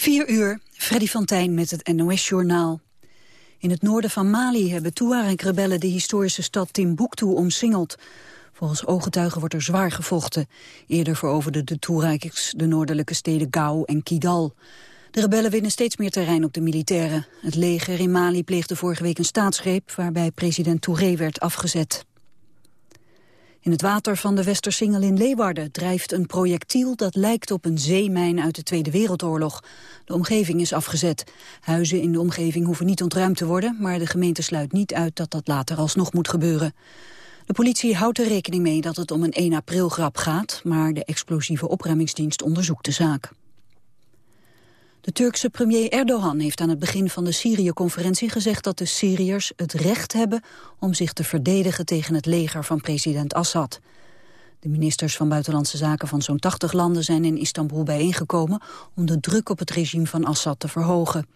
4 uur, Freddy van Tijn met het NOS-journaal. In het noorden van Mali hebben Tuareg-rebellen de historische stad Timbuktu omsingeld. Volgens ooggetuigen wordt er zwaar gevochten. Eerder veroverden de Tuaregs de noordelijke steden Gao en Kidal. De rebellen winnen steeds meer terrein op de militairen. Het leger in Mali pleegde vorige week een staatsgreep... waarbij president Touré werd afgezet. In het water van de Westersingel in Leeuwarden drijft een projectiel dat lijkt op een zeemijn uit de Tweede Wereldoorlog. De omgeving is afgezet. Huizen in de omgeving hoeven niet ontruimd te worden, maar de gemeente sluit niet uit dat dat later alsnog moet gebeuren. De politie houdt er rekening mee dat het om een 1 april grap gaat, maar de explosieve opruimingsdienst onderzoekt de zaak. De Turkse premier Erdogan heeft aan het begin van de Syrië-conferentie gezegd dat de Syriërs het recht hebben om zich te verdedigen tegen het leger van president Assad. De ministers van Buitenlandse Zaken van zo'n 80 landen zijn in Istanbul bijeengekomen om de druk op het regime van Assad te verhogen.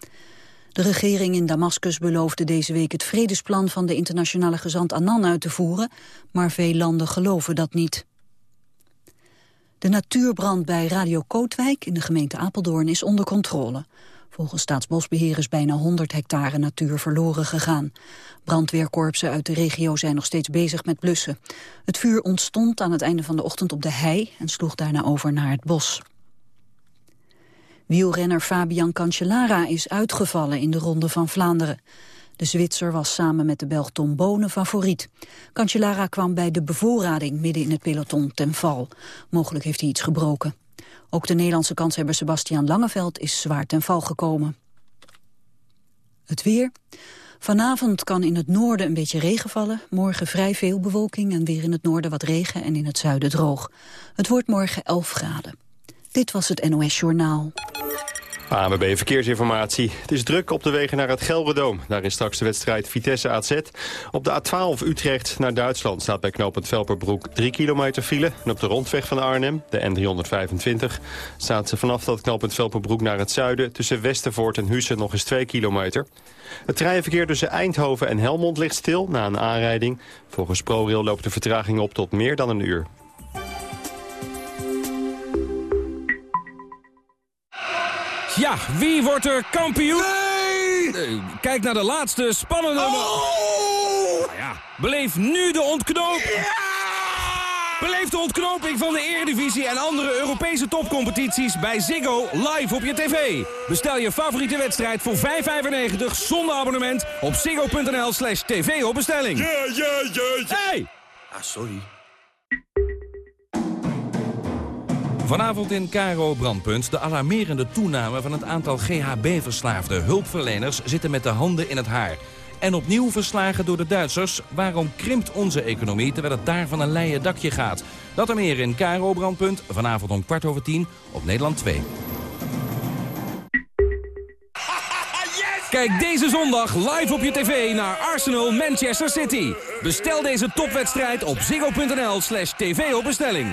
De regering in Damascus beloofde deze week het vredesplan van de internationale gezant Annan uit te voeren, maar veel landen geloven dat niet. De natuurbrand bij Radio Kootwijk in de gemeente Apeldoorn is onder controle. Volgens Staatsbosbeheer is bijna 100 hectare natuur verloren gegaan. Brandweerkorpsen uit de regio zijn nog steeds bezig met blussen. Het vuur ontstond aan het einde van de ochtend op de hei en sloeg daarna over naar het bos. Wielrenner Fabian Cancellara is uitgevallen in de Ronde van Vlaanderen. De Zwitser was samen met de Belg Tom Bonen favoriet. Cancellara kwam bij de bevoorrading midden in het peloton ten val. Mogelijk heeft hij iets gebroken. Ook de Nederlandse kanshebber Sebastian Langeveld is zwaar ten val gekomen. Het weer. Vanavond kan in het noorden een beetje regen vallen. Morgen vrij veel bewolking en weer in het noorden wat regen en in het zuiden droog. Het wordt morgen 11 graden. Dit was het NOS Journaal. ANWB Verkeersinformatie. Het is druk op de wegen naar het Gelredoom. Daar is straks de wedstrijd Vitesse AZ. Op de A12 Utrecht naar Duitsland staat bij knooppunt Velperbroek 3 kilometer file. En op de rondweg van Arnhem, de N325, staat ze vanaf dat knooppunt Velperbroek naar het zuiden... tussen Westervoort en Hussen nog eens 2 kilometer. Het treinverkeer tussen Eindhoven en Helmond ligt stil na een aanrijding. Volgens ProRail loopt de vertraging op tot meer dan een uur. Ja, wie wordt er kampioen? Nee! Kijk naar de laatste spannende... Oh! Nou ja, beleef nu de ontknoping. Ja! Beleef de ontknoping van de Eredivisie en andere Europese topcompetities bij Ziggo live op je tv. Bestel je favoriete wedstrijd voor 5,95 zonder abonnement op ziggo.nl slash tv op bestelling. Ja, ja, ja, ja. Hey! Ah, sorry. Vanavond in Caro Brandpunt de alarmerende toename van het aantal GHB-verslaafde hulpverleners zitten met de handen in het haar. En opnieuw verslagen door de Duitsers. Waarom krimpt onze economie terwijl het daar van een leien dakje gaat? Dat en meer in Caro Brandpunt, vanavond om kwart over tien op Nederland 2. Kijk deze zondag live op je tv naar Arsenal Manchester City. Bestel deze topwedstrijd op ziggo.nl slash tv op bestelling.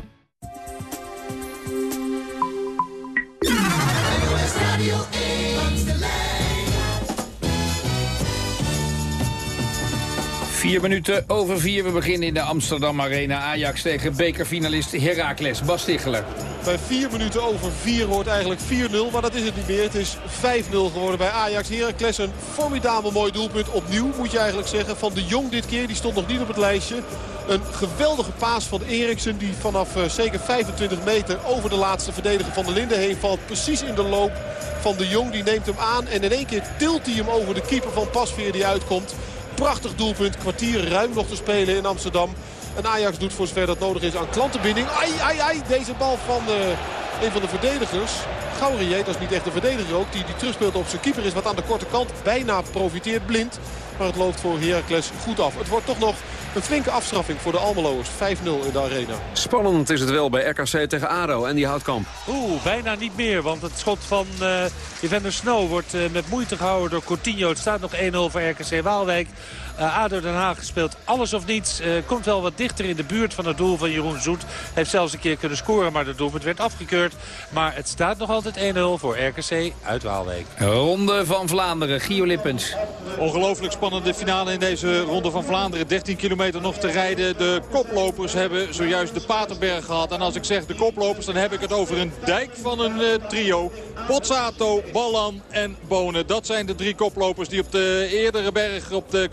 Vier minuten over vier. We beginnen in de Amsterdam Arena. Ajax tegen bekerfinalist Heracles. Bas. Bij vier minuten over vier wordt eigenlijk 4-0. Maar dat is het niet meer. Het is 5-0 geworden bij Ajax. Heracles een formidabel mooi doelpunt. Opnieuw moet je eigenlijk zeggen. Van de Jong dit keer. Die stond nog niet op het lijstje. Een geweldige paas van Eriksen. Die vanaf uh, zeker 25 meter over de laatste verdediger van de Linden heen valt. Precies in de loop van de Jong. Die neemt hem aan. En in één keer tilt hij hem over de keeper van Pasveer die uitkomt. Prachtig doelpunt. Kwartier ruim nog te spelen in Amsterdam. En Ajax doet voor zover dat nodig is aan klantenbinding. Ai, ai, ai. Deze bal van uh, een van de verdedigers. Gaurier, dat is niet echt een verdediger ook. Die, die terugspeelt op zijn keeper is. Wat aan de korte kant bijna profiteert blind. Maar het loopt voor Heracles goed af. Het wordt toch nog een flinke afstraffing voor de Almeloers. 5-0 in de arena. Spannend is het wel bij RKC tegen ADO en die houtkamp. Oeh, bijna niet meer. Want het schot van uh, Evander Snow wordt uh, met moeite gehouden door Coutinho. Het staat nog 1-0 voor RKC Waalwijk. Uh, ADO Den Haag speelt alles of niets. Uh, komt wel wat dichter in de buurt van het doel van Jeroen Zoet. Heeft zelfs een keer kunnen scoren, maar de doelpunt werd afgekeurd. Maar het staat nog altijd 1-0 voor RKC uit Waalwijk. Ronde van Vlaanderen, Gio Lippens. Ongelooflijk spannende finale in deze Ronde van Vlaanderen. 13 kilometer nog te rijden. De koplopers hebben zojuist de Paterberg gehad. En als ik zeg de koplopers, dan heb ik het over een dijk van een uh, trio. Pozzato, Ballan en Bonen. Dat zijn de drie koplopers die op de eerdere berg op de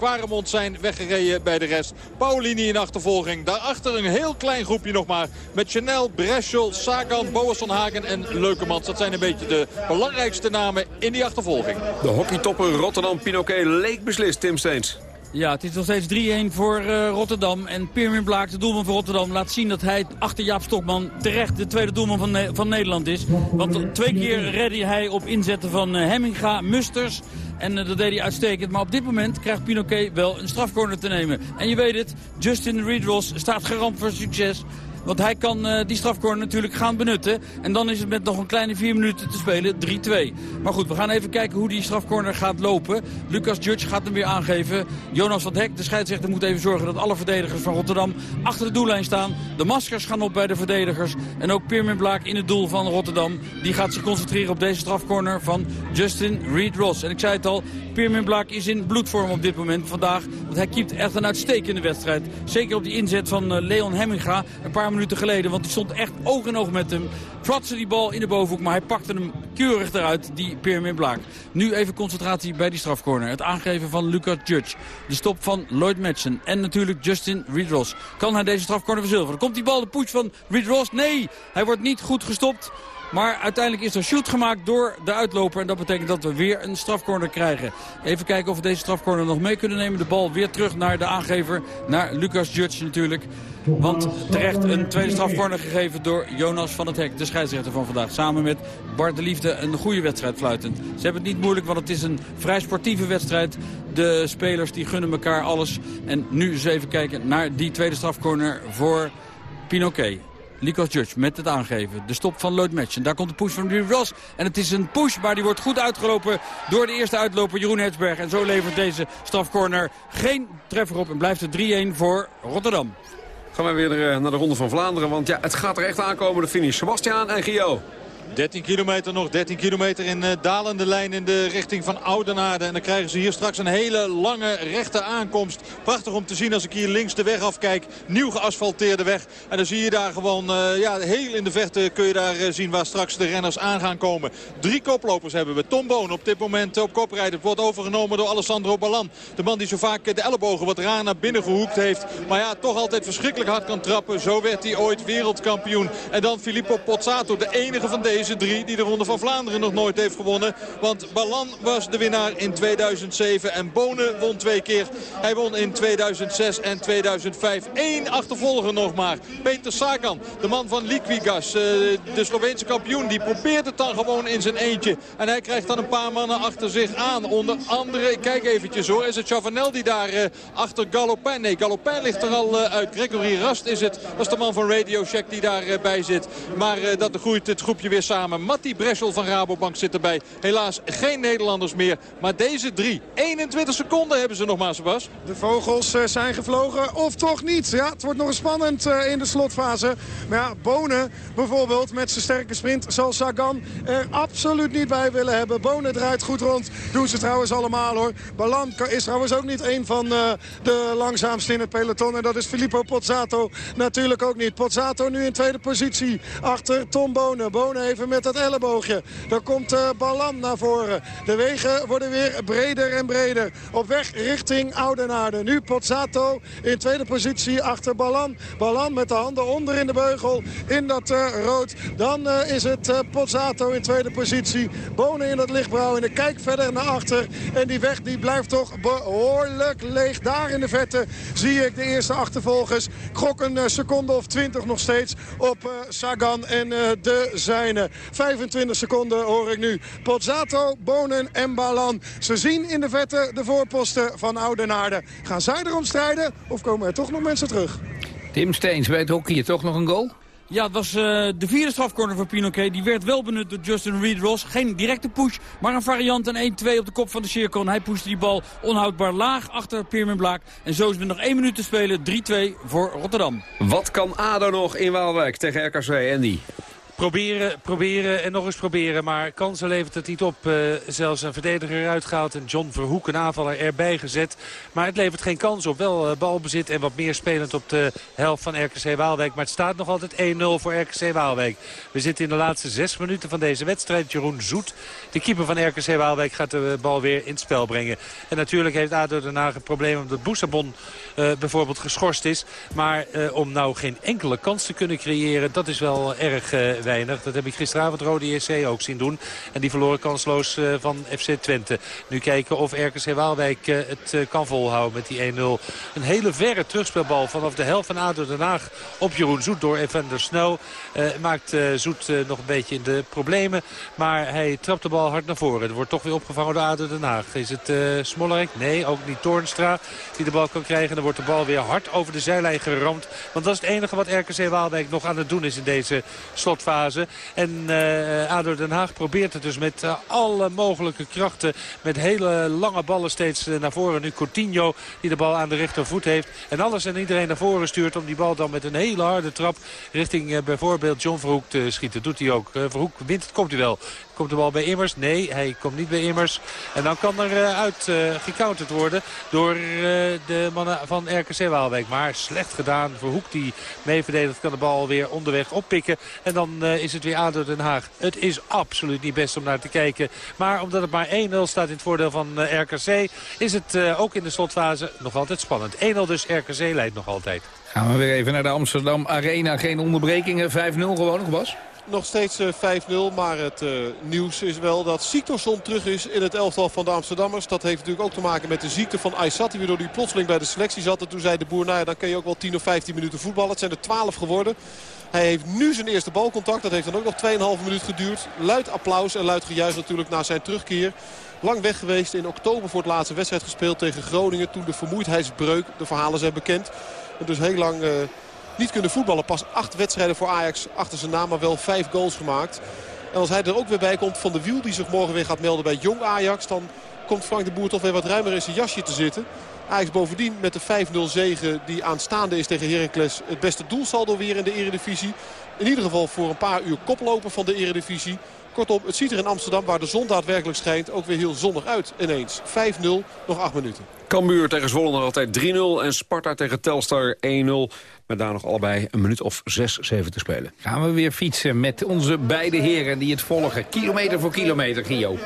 Zijn weggereden bij de rest. Paulini in achtervolging. Daarachter een heel klein groepje nog maar. Met Chanel, Breschel, Sagan, Boasson Hagen en Leukemans. Dat zijn een beetje de belangrijkste namen in die achtervolging. De hockeytopper Rotterdam Pinoquet leek beslist, Tim Steens. Ja, het is nog steeds 3-1 voor uh, Rotterdam. En Pirmin Blaak, de doelman van Rotterdam, laat zien dat hij achter Jaap Stokman terecht de tweede doelman van, van Nederland is. Want twee keer redde hij op inzetten van uh, Hemminga, Musters. En uh, dat deed hij uitstekend. Maar op dit moment krijgt Pinoquet wel een strafcorner te nemen. En je weet het, Justin Reed-Ross staat geramd voor succes. Want hij kan uh, die strafcorner natuurlijk gaan benutten. En dan is het met nog een kleine vier minuten te spelen 3-2. Maar goed, we gaan even kijken hoe die strafcorner gaat lopen. Lucas Judge gaat hem weer aangeven. Jonas van Hek, de scheidsrechter, moet even zorgen dat alle verdedigers van Rotterdam achter de doellijn staan. De maskers gaan op bij de verdedigers. En ook Pirmin Blaak in het doel van Rotterdam. Die gaat zich concentreren op deze strafcorner van Justin Reed-Ross. En ik zei het al, Pirmin Blaak is in bloedvorm op dit moment vandaag. Want hij keept echt een uitstekende wedstrijd. Zeker op die inzet van uh, Leon Hemminga een paar minuten geleden. Want die stond echt oog in oog met hem. Trotste die bal in de bovenhoek, maar hij pakte hem keurig eruit, die Pirmin Blaak. Nu even concentratie bij die strafcorner. Het aangeven van Lucas Judge. De stop van Lloyd Madsen. En natuurlijk Justin Reed-Ross. Kan hij deze strafcorner verzilveren? Komt die bal de push van Reed-Ross? Nee, hij wordt niet goed gestopt. Maar uiteindelijk is er shoot gemaakt door de uitloper. En dat betekent dat we weer een strafcorner krijgen. Even kijken of we deze strafcorner nog mee kunnen nemen. De bal weer terug naar de aangever. Naar Lucas Judge natuurlijk. Want terecht een tweede strafcorner gegeven door Jonas van het Hek. De scheidsrechter van vandaag. Samen met Bart de Liefde een goede wedstrijd fluitend. Ze hebben het niet moeilijk want het is een vrij sportieve wedstrijd. De spelers die gunnen elkaar alles. En nu eens even kijken naar die tweede strafcorner voor Pinoquet. Lucas Judge met het aangeven. De stop van Lloyd Matchen. Daar komt de push van Ruud Ross. En het is een push, maar die wordt goed uitgelopen door de eerste uitloper Jeroen Hertzberg. En zo levert deze strafcorner geen treffer op en blijft het 3-1 voor Rotterdam. Gaan we weer naar de Ronde van Vlaanderen, want ja, het gaat er echt aankomen, de finish. Sebastiaan en Gio. 13 kilometer nog, 13 kilometer in uh, dalende lijn in de richting van Oudenaarde. En dan krijgen ze hier straks een hele lange rechte aankomst. Prachtig om te zien als ik hier links de weg afkijk. Nieuw geasfalteerde weg. En dan zie je daar gewoon, uh, ja, heel in de verte kun je daar uh, zien waar straks de renners aan gaan komen. Drie koplopers hebben we. Tom Boon op dit moment op kop rijden. Wordt overgenomen door Alessandro Ballan. De man die zo vaak de ellebogen wat raar naar binnen gehoekt heeft. Maar ja, toch altijd verschrikkelijk hard kan trappen. Zo werd hij ooit wereldkampioen. En dan Filippo Pozzato, de enige van deze drie die de Ronde van Vlaanderen nog nooit heeft gewonnen. Want Ballan was de winnaar in 2007 en Bonen won twee keer. Hij won in 2006 en 2005. Eén achtervolger nog maar. Peter Sagan, de man van Liquigas, de Sloveense kampioen. Die probeert het dan gewoon in zijn eentje. En hij krijgt dan een paar mannen achter zich aan. Onder andere, kijk eventjes hoor, is het Chavanel die daar achter Galopin. Nee, Galopin ligt er al uit. Gregory Rast is het. Dat is de man van Radio Shack die daarbij zit. Maar dat groeit het groepje weer samen. Matti Breschel van Rabobank zit erbij. Helaas geen Nederlanders meer. Maar deze drie, 21 seconden hebben ze nog maar. De vogels zijn gevlogen of toch niet. Ja, het wordt nog spannend in de slotfase. Maar ja, Bonen bijvoorbeeld met zijn sterke sprint zal Sagan er absoluut niet bij willen hebben. Bonen draait goed rond. Doen ze trouwens allemaal hoor. Balan is trouwens ook niet een van de langzaamste in het peloton. En dat is Filippo Pozzato natuurlijk ook niet. Pozzato nu in tweede positie achter Tom Bonen. Bonen met dat elleboogje. Dan komt uh, Balan naar voren. De wegen worden weer breder en breder. Op weg richting Oudenaarde. Nu Pozzato in tweede positie achter Balan. Balan met de handen onder in de beugel in dat uh, rood. Dan uh, is het Pozzato in tweede positie. Bonen in dat lichtbrouw. En de kijk verder naar achter. En die weg die blijft toch behoorlijk leeg. Daar in de vette zie ik de eerste achtervolgers. Krok een seconde of twintig nog steeds op Sagan en de zijne. Binnen. 25 seconden hoor ik nu. Pozzato, Bonen en Balan. Ze zien in de vette de voorposten van Oudenaarde. Gaan zij erom strijden of komen er toch nog mensen terug? Tim Steens bij het hockey toch nog een goal? Ja, het was uh, de vierde strafcorner voor Pinoquet. Die werd wel benut door Justin Reed-Ross. Geen directe push, maar een variant en 1-2 op de kop van de cirkel. En hij pushte die bal onhoudbaar laag achter Piermin Blaak. En zo is het nog één minuut te spelen. 3-2 voor Rotterdam. Wat kan ADO nog in Waalwijk tegen RKC, Andy? Proberen, proberen en nog eens proberen. Maar kansen levert het niet op. Uh, zelfs een verdediger eruit gehaald en John Verhoek, een aanvaller, erbij gezet. Maar het levert geen kans op. Wel uh, balbezit en wat meer spelend op de helft van RKC Waalwijk. Maar het staat nog altijd 1-0 voor RKC Waalwijk. We zitten in de laatste zes minuten van deze wedstrijd. Jeroen Zoet, de keeper van RKC Waalwijk, gaat de bal weer in het spel brengen. En natuurlijk heeft ADO Den Haag een probleem omdat Boussabon uh, bijvoorbeeld geschorst is. Maar om nou geen enkele kans te kunnen creëren, dat is wel erg weinig. Dat heb ik gisteravond Rode JC ook zien doen. En die verloren kansloos uh, van FC Twente. Nu kijken of RKC Waalwijk uh, het uh, kan volhouden met die 1-0. Een hele verre terugspelbal vanaf de helft van ADO Den Haag op Jeroen Zoet door Evander Snow. maakt Zoet nog een beetje in de problemen. Maar hij trapt de bal hard naar voren. Er wordt toch weer opgevangen door ADO Den Haag. Is het Smollerek? Nee, ook niet Toornstra die de bal kan krijgen. Wordt de bal weer hard over de zijlijn geramd. Want dat is het enige wat RKC Waalwijk nog aan het doen is in deze slotfase. En uh, ADO Den Haag probeert het dus met uh, alle mogelijke krachten. Met hele lange ballen steeds uh, naar voren. Nu Coutinho die de bal aan de rechtervoet heeft. En alles en iedereen naar voren stuurt om die bal dan met een hele harde trap richting bijvoorbeeld John Verhoek te schieten. Doet hij ook. Verhoek wint het, komt hij wel. Komt de bal bij Immers? Nee, hij komt niet bij Immers. En dan kan er uh, uit uh, gecounterd worden door uh, de mannen van RKC Waalwijk. Maar slecht gedaan. Verhoek die mee verdedigt kan de bal weer onderweg oppikken. En dan is het weer ADO Den Haag. Het is absoluut niet best om naar te kijken. Maar omdat het maar 1-0 staat in het voordeel van RKC... is het ook in de slotfase nog altijd spannend. 1-0 dus RKC leidt nog altijd. Gaan we weer even naar de Amsterdam Arena. Geen onderbrekingen. 5-0 gewoon nog, Bas? Nog steeds 5-0, maar het uh, nieuws is wel dat Siktorsson terug is in het elftal van de Amsterdammers. Dat heeft natuurlijk ook te maken met de ziekte van Aysati, waardoor hij plotseling bij de selectie zat. En toen zei de boer, nou dan kun je ook wel 10 of 15 minuten voetballen. Het zijn er 12 geworden. Hij heeft nu zijn eerste balcontact. Dat heeft dan ook nog 2,5 minuut geduurd. Luid applaus en luid gejuich natuurlijk na zijn terugkeer. Lang weg geweest. In oktober voor het laatste wedstrijd gespeeld tegen Groningen. Toen de vermoeidheidsbreuk, de verhalen zijn bekend. En dus heel lang... Uh, niet kunnen voetballen. Pas acht wedstrijden voor Ajax achter zijn naam, maar wel vijf goals gemaakt. En als hij er ook weer bij komt van de wiel die zich morgen weer gaat melden bij Jong Ajax... dan komt Frank de Boer toch weer wat ruimer in zijn jasje te zitten. Ajax bovendien met de 5-0 zegen die aanstaande is tegen Heracles... het beste doelsaldo weer in de eredivisie. In ieder geval voor een paar uur koplopen van de eredivisie. Kortom, het ziet er in Amsterdam, waar de zon daadwerkelijk schijnt... ook weer heel zonnig uit ineens. 5-0, nog 8 minuten. Cambuur tegen Zwolle nog altijd 3-0 en Sparta tegen Telstar 1-0. Met daar nog allebei een minuut of 6, 7 te spelen. Gaan we weer fietsen met onze beide heren die het volgen. Kilometer voor kilometer, Gio.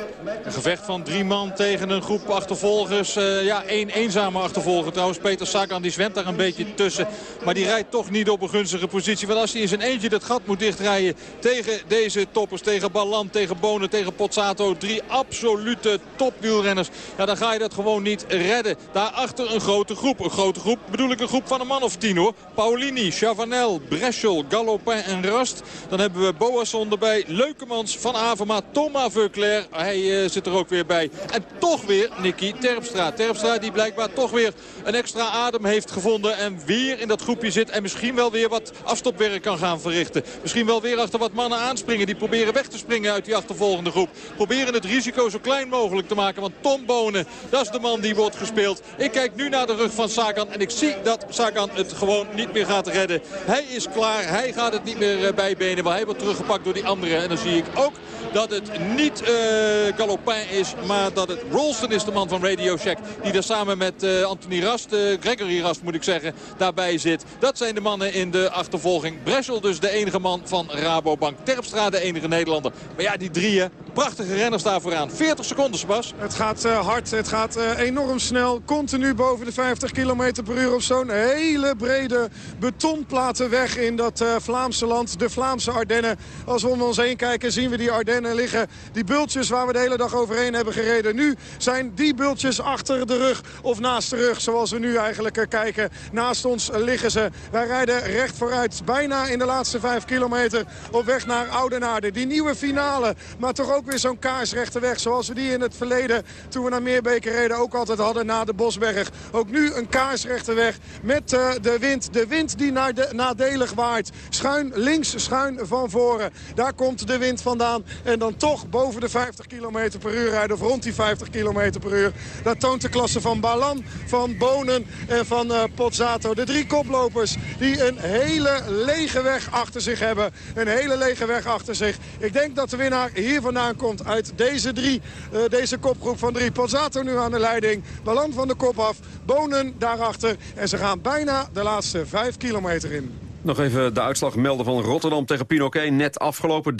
Een gevecht van drie man tegen een groep achtervolgers. Uh, ja, één eenzame achtervolger trouwens. Peter Sagan die zwemt daar een beetje tussen. Maar die rijdt toch niet op een gunstige positie. Want als hij in zijn eentje dat gat moet dichtrijden tegen deze toppers. Tegen Ballant, tegen Bonen, tegen Pozzato. Drie absolute topwielrenners. Ja, dan ga je dat gewoon niet redden. Daarachter een grote groep. Een grote groep bedoel ik een groep van een man of tien hoor. Paulini, Chavanel, Breschel, Galopin en Rast. Dan hebben we Boasson erbij. Leukemans, Van Averma, Thomas Veuclair. Hij uh, zit er ook weer bij. En toch weer Nicky Terpstra. Terpstra die blijkbaar toch weer een extra adem heeft gevonden. En weer in dat groepje zit. En misschien wel weer wat afstopwerk kan gaan verrichten. Misschien wel weer achter wat mannen aanspringen. Die proberen weg te springen uit die achtervolgende groep. Proberen het risico zo klein mogelijk te maken. Want Tom Bonen, dat is de man die wordt gespeeld. Ik kijk nu naar de rug van Sagan. En ik zie dat Sagan het gewoon niet meer gaat redden. Hij is klaar. Hij gaat het niet meer eh, bijbenen. Maar hij wordt teruggepakt door die anderen. En dan zie ik ook dat het niet uh, is. Maar dat het Rolston is, de man van Radio Shack. Die daar samen met uh, Anthony Rast, uh, Gregory Rast moet ik zeggen, daarbij zit. Dat zijn de mannen in de achtervolging. Breschel dus de enige man van Rabobank. Terpstra de enige Nederlander. Maar ja, die drieën, prachtige renners daar vooraan. 40 seconden, Sebas. Het gaat hard, het gaat enorm snel. Continu boven de 50 km per uur op zo'n hele brede betonplatenweg in dat Vlaamse land. De Vlaamse Ardennen. Als we om ons heen kijken zien we die Ardennen liggen. Die bultjes waar we de hele dag overheen hebben gereden. Nu zijn die bultjes achter de rug of naast de rug. Zoals we nu eigenlijk uh, kijken. Naast ons liggen ze. Wij rijden recht vooruit. Bijna in de laatste 5 kilometer op weg naar Oudenaarde. Die nieuwe finale. Maar toch ook weer zo'n kaarsrechte weg. Zoals we die in het verleden toen we naar Meerbeker reden ook altijd hadden na de Bosberg. Ook nu een kaarsrechte weg met uh, de wind. De wind die naar de, nadelig waait. Schuin links, schuin van voren. Daar komt de wind vandaan. En dan toch boven de 50 km per uur rijden. Of rond die 50 km per uur. Dat toont de klasse van Balan, van Bonen en van uh, Pozzato. De drie koplopers die een hele lege weg achter zich hebben. Een hele lege weg achter zich. Ik denk dat de winnaar hier vandaan komt uit deze drie. Uh, deze kopgroep van drie. Pozzato nu aan de leiding. Balan van de kop af. Bonen daarachter. En ze gaan bijna de laatste vijf kilometer in. Nog even de uitslag melden van Rotterdam tegen Pinoquet. Net afgelopen.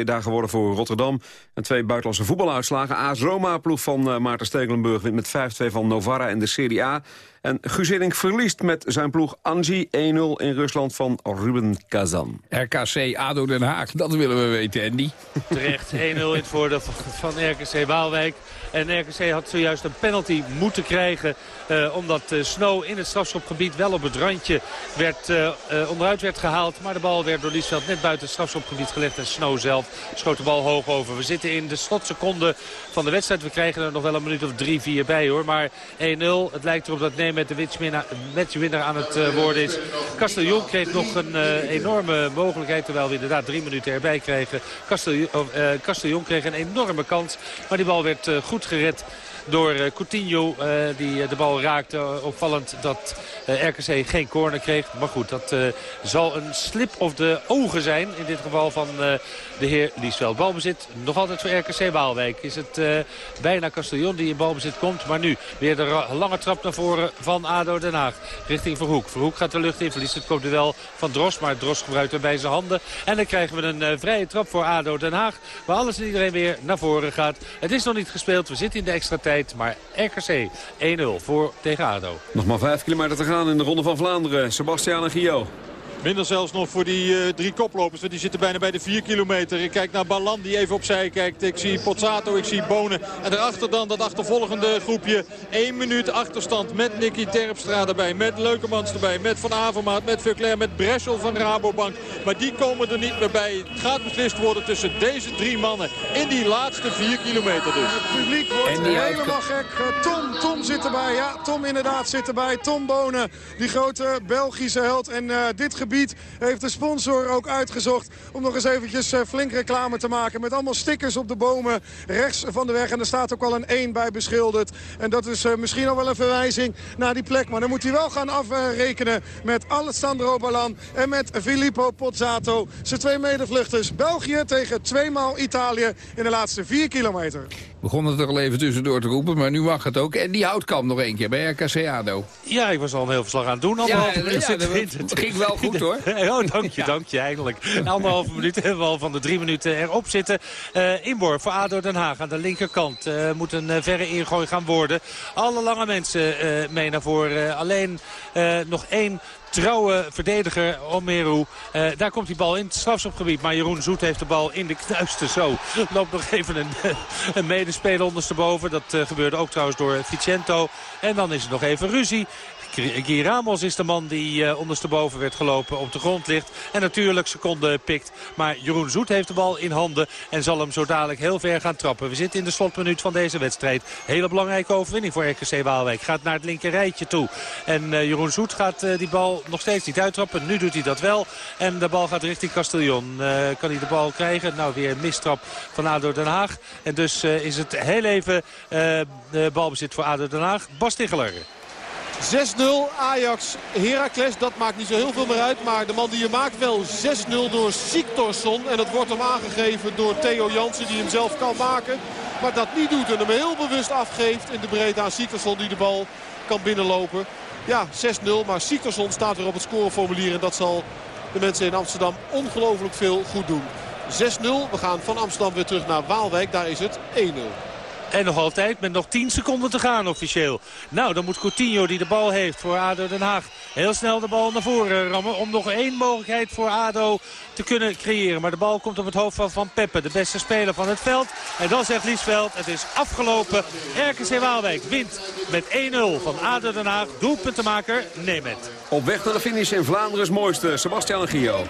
3-2 daar geworden voor Rotterdam. En twee buitenlandse voetbaluitslagen. AS Roma, ploeg van uh, Maarten Stekelenburg, wint met 5-2 van Novara in de Serie A. En Guus verliest met zijn ploeg Anji 1-0 in Rusland van Ruben Kazan. RKC ADO Den Haag, dat willen we weten, Andy. Terecht, 1-0 in het voordeel van RKC Waalwijk. En RKC had zojuist een penalty moeten krijgen. Uh, omdat uh, Snow in het strafschopgebied wel op het randje werd, uh, onderuit werd gehaald. Maar de bal werd door Liesveld net buiten het strafschopgebied gelegd. En Snow zelf schoot de bal hoog over. We zitten in de slotseconde van de wedstrijd. We krijgen er nog wel een minuut of drie, vier bij hoor. Maar 1-0. Het lijkt erop dat Neem met de matchwinnaar aan het worden is. Castellon kreeg nog een enorme mogelijkheid. Terwijl we inderdaad drie minuten erbij kregen. Castellon kreeg een enorme kans. Maar die bal werd goed gered door uh, Coutinho. Uh, die uh, de bal raakte. opvallend dat RKC geen corner kreeg. Maar goed, dat zal een slip of de ogen zijn. In dit geval van de heer Liesveld. Balbezit nog altijd voor RKC Waalwijk. Is het bijna Castellon die in balbezit komt. Maar nu weer de lange trap naar voren van ADO Den Haag. Richting Verhoek. Verhoek gaat de lucht in. Verliest het komt wel van Dros. Maar Dros gebruikt hem bij zijn handen. En dan krijgen we een vrije trap voor ADO Den Haag. Waar alles en iedereen weer naar voren gaat. Het is nog niet gespeeld. We zitten in de extra tijd. Maar RKC 1-0 voor tegen ADO. Nog maar 5 kilometer te gaan in de Ronde van Vlaanderen. Sebastian en Gio. Minder zelfs nog voor die uh, drie koplopers. Want die zitten bijna bij de 4 kilometer. Ik kijk naar Balan die even opzij kijkt. Ik zie Pozzato, ik zie Bonen. En daarachter dan dat achtervolgende groepje. 1 minuut achterstand met Nicky Terpstra erbij. Met Leukemans erbij. Met Van Avermaat. Met Verclair. Met Breschel van Rabobank. Maar die komen er niet meer bij. Het gaat beslist worden tussen deze drie mannen. In die laatste 4 kilometer dus. Het publiek wordt helemaal gek. Tom, Tom zit erbij. Ja, Tom inderdaad zit erbij. Tom Bonen. Die grote Belgische held. En uh, dit gebied heeft de sponsor ook uitgezocht om nog eens eventjes uh, flink reclame te maken. Met allemaal stickers op de bomen rechts van de weg. En er staat ook wel een 1 bij beschilderd. En dat is uh, misschien al wel een verwijzing naar die plek. Maar dan moet hij wel gaan afrekenen met Alessandro Ballan en met Filippo Pozzato. Zijn twee medevluchters. België tegen tweemaal Italië in de laatste vier kilometer. Begon het er al even tussendoor te roepen, maar nu mag het ook. En die houdt kan nog één keer bij RKC ADO. Ja, ik was al een heel verslag aan het doen. Ja, ja, dat ging wel goed hoor. oh, dank je, dank je eigenlijk. Anderhalve minuut hebben we al van de drie minuten erop zitten. Uh, inborg voor ADO Den Haag aan de linkerkant. Uh, moet een verre ingooi gaan worden. Alle lange mensen mee naar voren. alleen nog één trouwe verdediger Omeru. Uh, daar komt die bal in het strafschopgebied. Maar Jeroen Zoet heeft de bal in de knuisten zo. Loopt nog even een, een medespeler ondersteboven. Dat uh, gebeurde ook trouwens door Vicento. En dan is er nog even ruzie. Guy Ramos is de man die uh, ondersteboven werd gelopen op de grond ligt. En natuurlijk seconde pikt. Maar Jeroen Zoet heeft de bal in handen en zal hem zo dadelijk heel ver gaan trappen. We zitten in de slotminuut van deze wedstrijd. Hele belangrijke overwinning voor RKC Waalwijk. Gaat naar het linker rijtje toe. En uh, Jeroen Zoet gaat uh, die bal nog steeds niet uittrappen. Nu doet hij dat wel. En de bal gaat richting Castellon. kan hij de bal krijgen? Nou, weer een mistrap van ADO Den Haag. En dus is het heel even balbezit voor ADO Den Haag. Bas. 6-0 Ajax Heracles. Dat maakt niet zo heel veel meer uit. Maar de man die je maakt wel 6-0 door Siktorsson. En dat wordt hem aangegeven door Theo Jansen die hem zelf kan maken. Maar dat niet doet en hem heel bewust afgeeft in de breedte aan Siktorsson die de bal kan binnenlopen. Ja, 6-0. Maar Siktorsson staat weer op het scoreformulier. En dat zal de mensen in Amsterdam ongelooflijk veel goed doen. 6-0. We gaan van Amsterdam weer terug naar Waalwijk. Daar is het 1-0. En nog altijd met nog 10 seconden te gaan officieel. Nou, dan moet Coutinho die de bal heeft voor ADO Den Haag heel snel de bal naar voren rammen. Om nog één mogelijkheid voor ADO te kunnen creëren. Maar de bal komt op het hoofd van Van Peppe, de beste speler van het veld. En dan zegt Liesveld, het is afgelopen. RKC Waalwijk wint met 1-0 van ADO Den Haag. Doelpuntenmaker Nemet. Op weg naar de finish in Vlaanderen's mooiste, Sebastian Gio.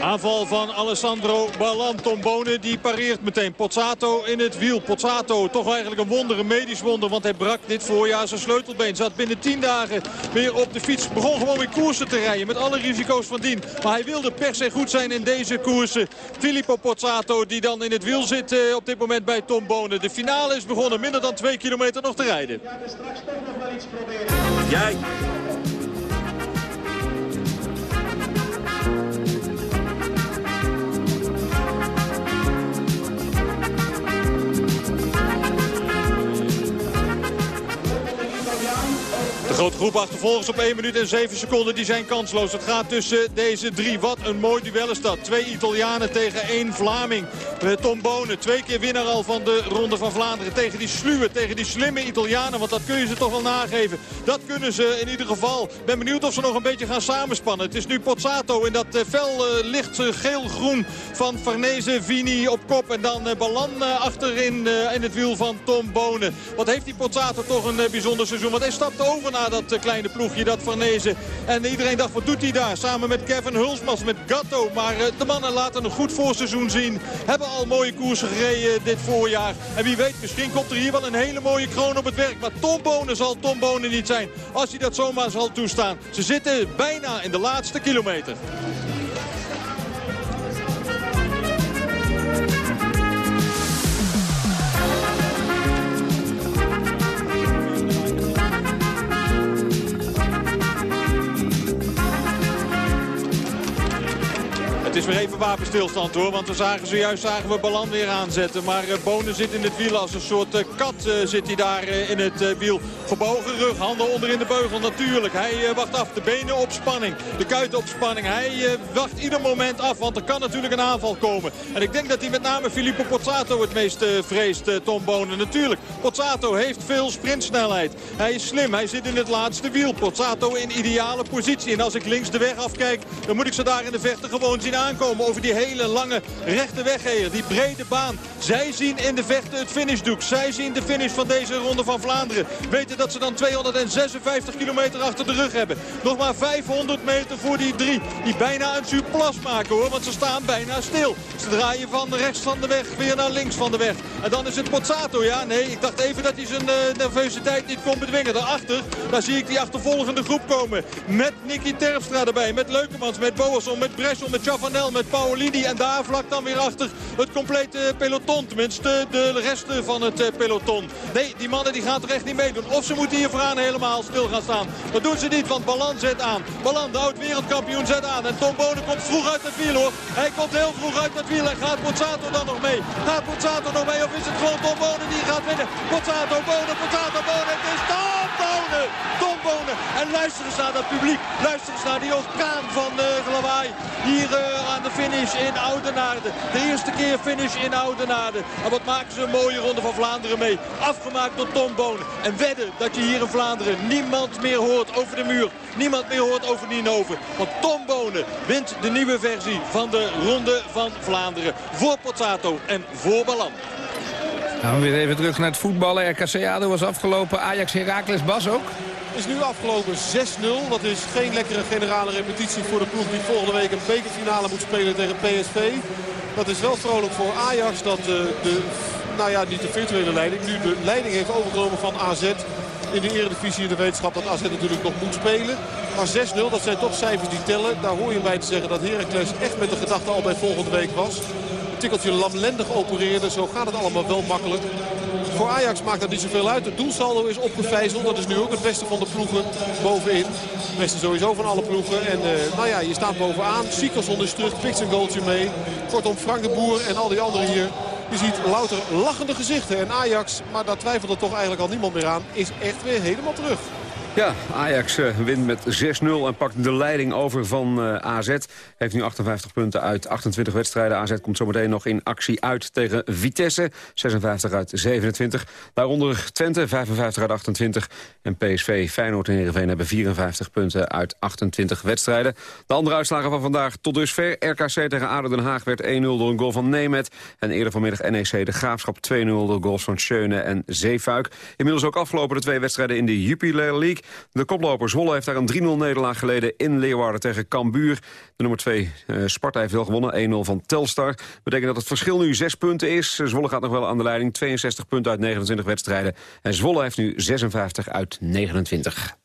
Aanval van Alessandro Ballan. Tom Bonen die pareert meteen. Pozzato in het wiel. Pozzato toch eigenlijk een wonder, een medisch wonder. Want hij brak dit voorjaar zijn sleutelbeen. Zat binnen 10 dagen weer op de fiets. Begon gewoon weer koersen te rijden. Met alle risico's van dien. Maar hij wilde per se goed zijn in deze koersen. Filippo Pozzato die dan in het wiel zit eh, op dit moment bij Tom Bonen. De finale is begonnen. Minder dan 2 kilometer nog te rijden. Jij. Grote groep achtervolgers op 1 minuut en 7 seconden. Die zijn kansloos. Het gaat tussen deze drie. Wat een mooi duel is dat. Twee Italianen tegen één Vlaming. Tom Bonen, twee keer winnaar al van de Ronde van Vlaanderen. Tegen die sluwe, tegen die slimme Italianen. Want dat kun je ze toch wel nageven. Dat kunnen ze in ieder geval. Ben benieuwd of ze nog een beetje gaan samenspannen. Het is nu Pozzato in dat uh, fel uh, licht geel-groen van Farnese, Vini op kop. En dan Ballan achterin in het wiel van Tom Bonen. Wat heeft die Pozzato toch een bijzonder seizoen. Want hij stapt over naar dat kleine ploegje, dat Farnese. En iedereen dacht, wat doet hij daar? Samen met Kevin Hulsmas, met Gatto. Maar de mannen laten een goed voorseizoen zien. Hebben al mooie koersen gereden dit voorjaar. En wie weet, misschien komt er hier wel een hele mooie kroon op het werk. Maar Tom Bonen zal Tom Bonen niet zijn. Als hij dat zomaar zal toestaan. Ze zitten bijna in de laatste kilometer. Het is weer even wapenstilstand hoor. Want we zagen zojuist zagen we Balan weer aanzetten. Maar uh, Bonen zit in het wiel als een soort uh, kat uh, zit hij daar in het wiel. Gebogen rug, handen onder in de beugel natuurlijk. Hij wacht af, de benen op spanning. De kuiten op spanning. Hij wacht ieder moment af, want er kan natuurlijk een aanval komen. En ik denk dat hij met name Filippo Pozzato het meest vreest, Tom Bonen. Natuurlijk, Pozzato heeft veel sprintsnelheid. Hij is slim, hij zit in het laatste wiel. Pozzato in ideale positie. En als ik links de weg afkijk, dan moet ik ze daar in de vechten gewoon zien aankomen over die hele lange rechte weggeer. Die brede baan. Zij zien in de vechten het finishdoek. Zij zien de finish van deze ronde van Vlaanderen. Weten dat ze dan 256 kilometer achter de rug hebben. Nog maar 500 meter voor die drie. Die bijna een surplus maken hoor. Want ze staan bijna stil. Ze draaien van rechts van de weg weer naar links van de weg. En dan is het Pozzato. Ja, nee, ik dacht even dat hij zijn uh, nervositeit niet kon bedwingen. Daarachter, daar zie ik die achtervolgende groep komen. Met Nicky Terpstra erbij. Met Leukemans, met Boasson, met Bresson, met Chavanel, met Paolini. En daar vlak dan weer achter het complete peloton. Tenminste, de resten van het peloton. Nee, die mannen die gaan toch echt niet meedoen. Of ze moeten hier vooraan helemaal stil gaan staan. Dat doen ze niet, want Balan zet aan. Balan, de oud-wereldkampioen, zet aan. En Tom Bonen komt vroeg uit het wiel, hoor. Hij komt heel vroeg uit het wiel. En gaat Pozzato dan nog mee? Gaat Pozzato nog mee? Of is het gewoon Tom Bonen die gaat winnen? Pozzato, Bonen, Pozzato, Bonen. Het is! Tom En luister eens naar dat publiek. Luister eens naar die orkaan van uh, Glawaai. Hier uh, aan de finish in Oudenaarde. De eerste keer finish in Oudenaarde. En wat maken ze een mooie ronde van Vlaanderen mee. Afgemaakt door Tom Bonen. En wedden dat je hier in Vlaanderen niemand meer hoort over de muur. Niemand meer hoort over Nienhoven. Want Tom Bonen wint de nieuwe versie van de ronde van Vlaanderen. Voor Pozzato en voor Ballan. Nou, weer even terug naar het voetballen. RKC ADO was afgelopen. Ajax Heracles Bas ook? Is nu afgelopen 6-0. Dat is geen lekkere generale repetitie voor de ploeg die volgende week een bekerfinale moet spelen tegen PSV. Dat is wel vrolijk voor Ajax dat de, de nou ja, niet de virtuele leiding, nu de leiding heeft overgenomen van AZ in de eredivisie in de wetenschap dat AZ natuurlijk nog moet spelen. Maar 6-0, dat zijn toch cijfers die tellen. Daar hoor je bij te zeggen dat Heracles echt met de gedachte al bij volgende week was. Een tikkeltje lamlendig opereerde, zo gaat het allemaal wel makkelijk. Voor Ajax maakt dat niet zoveel uit. Het doelsaldo is opgevijzeld. Dat is nu ook het beste van de ploegen bovenin. Het beste sowieso van alle ploegen. En uh, nou ja, je staat bovenaan. Siekerson is terug, pikt zijn goaltje mee. Kortom, Frank de Boer en al die anderen hier. Je ziet louter lachende gezichten. En Ajax, maar daar er toch eigenlijk al niemand meer aan, is echt weer helemaal terug. Ja, Ajax uh, wint met 6-0 en pakt de leiding over van uh, AZ. Heeft nu 58 punten uit 28 wedstrijden. AZ komt zometeen nog in actie uit tegen Vitesse. 56 uit 27. Daaronder Twente, 55 uit 28. En PSV, Feyenoord en Heerenveen hebben 54 punten uit 28 wedstrijden. De andere uitslagen van vandaag tot dusver. RKC tegen ADO Den Haag werd 1-0 door een goal van Nemet. En eerder vanmiddag NEC de Graafschap 2-0 door goals van Schöne en Zeefuik. Inmiddels ook afgelopen de twee wedstrijden in de Jupiler League. De koploper Zwolle heeft daar een 3-0 nederlaag geleden in Leeuwarden tegen Cambuur. De nummer 2 uh, eh, Sparta heeft wel gewonnen, 1-0 van Telstar. Betekent dat het verschil nu 6 punten is. Zwolle gaat nog wel aan de leiding, 62 punten uit 29 wedstrijden. En Zwolle heeft nu 56 uit 29.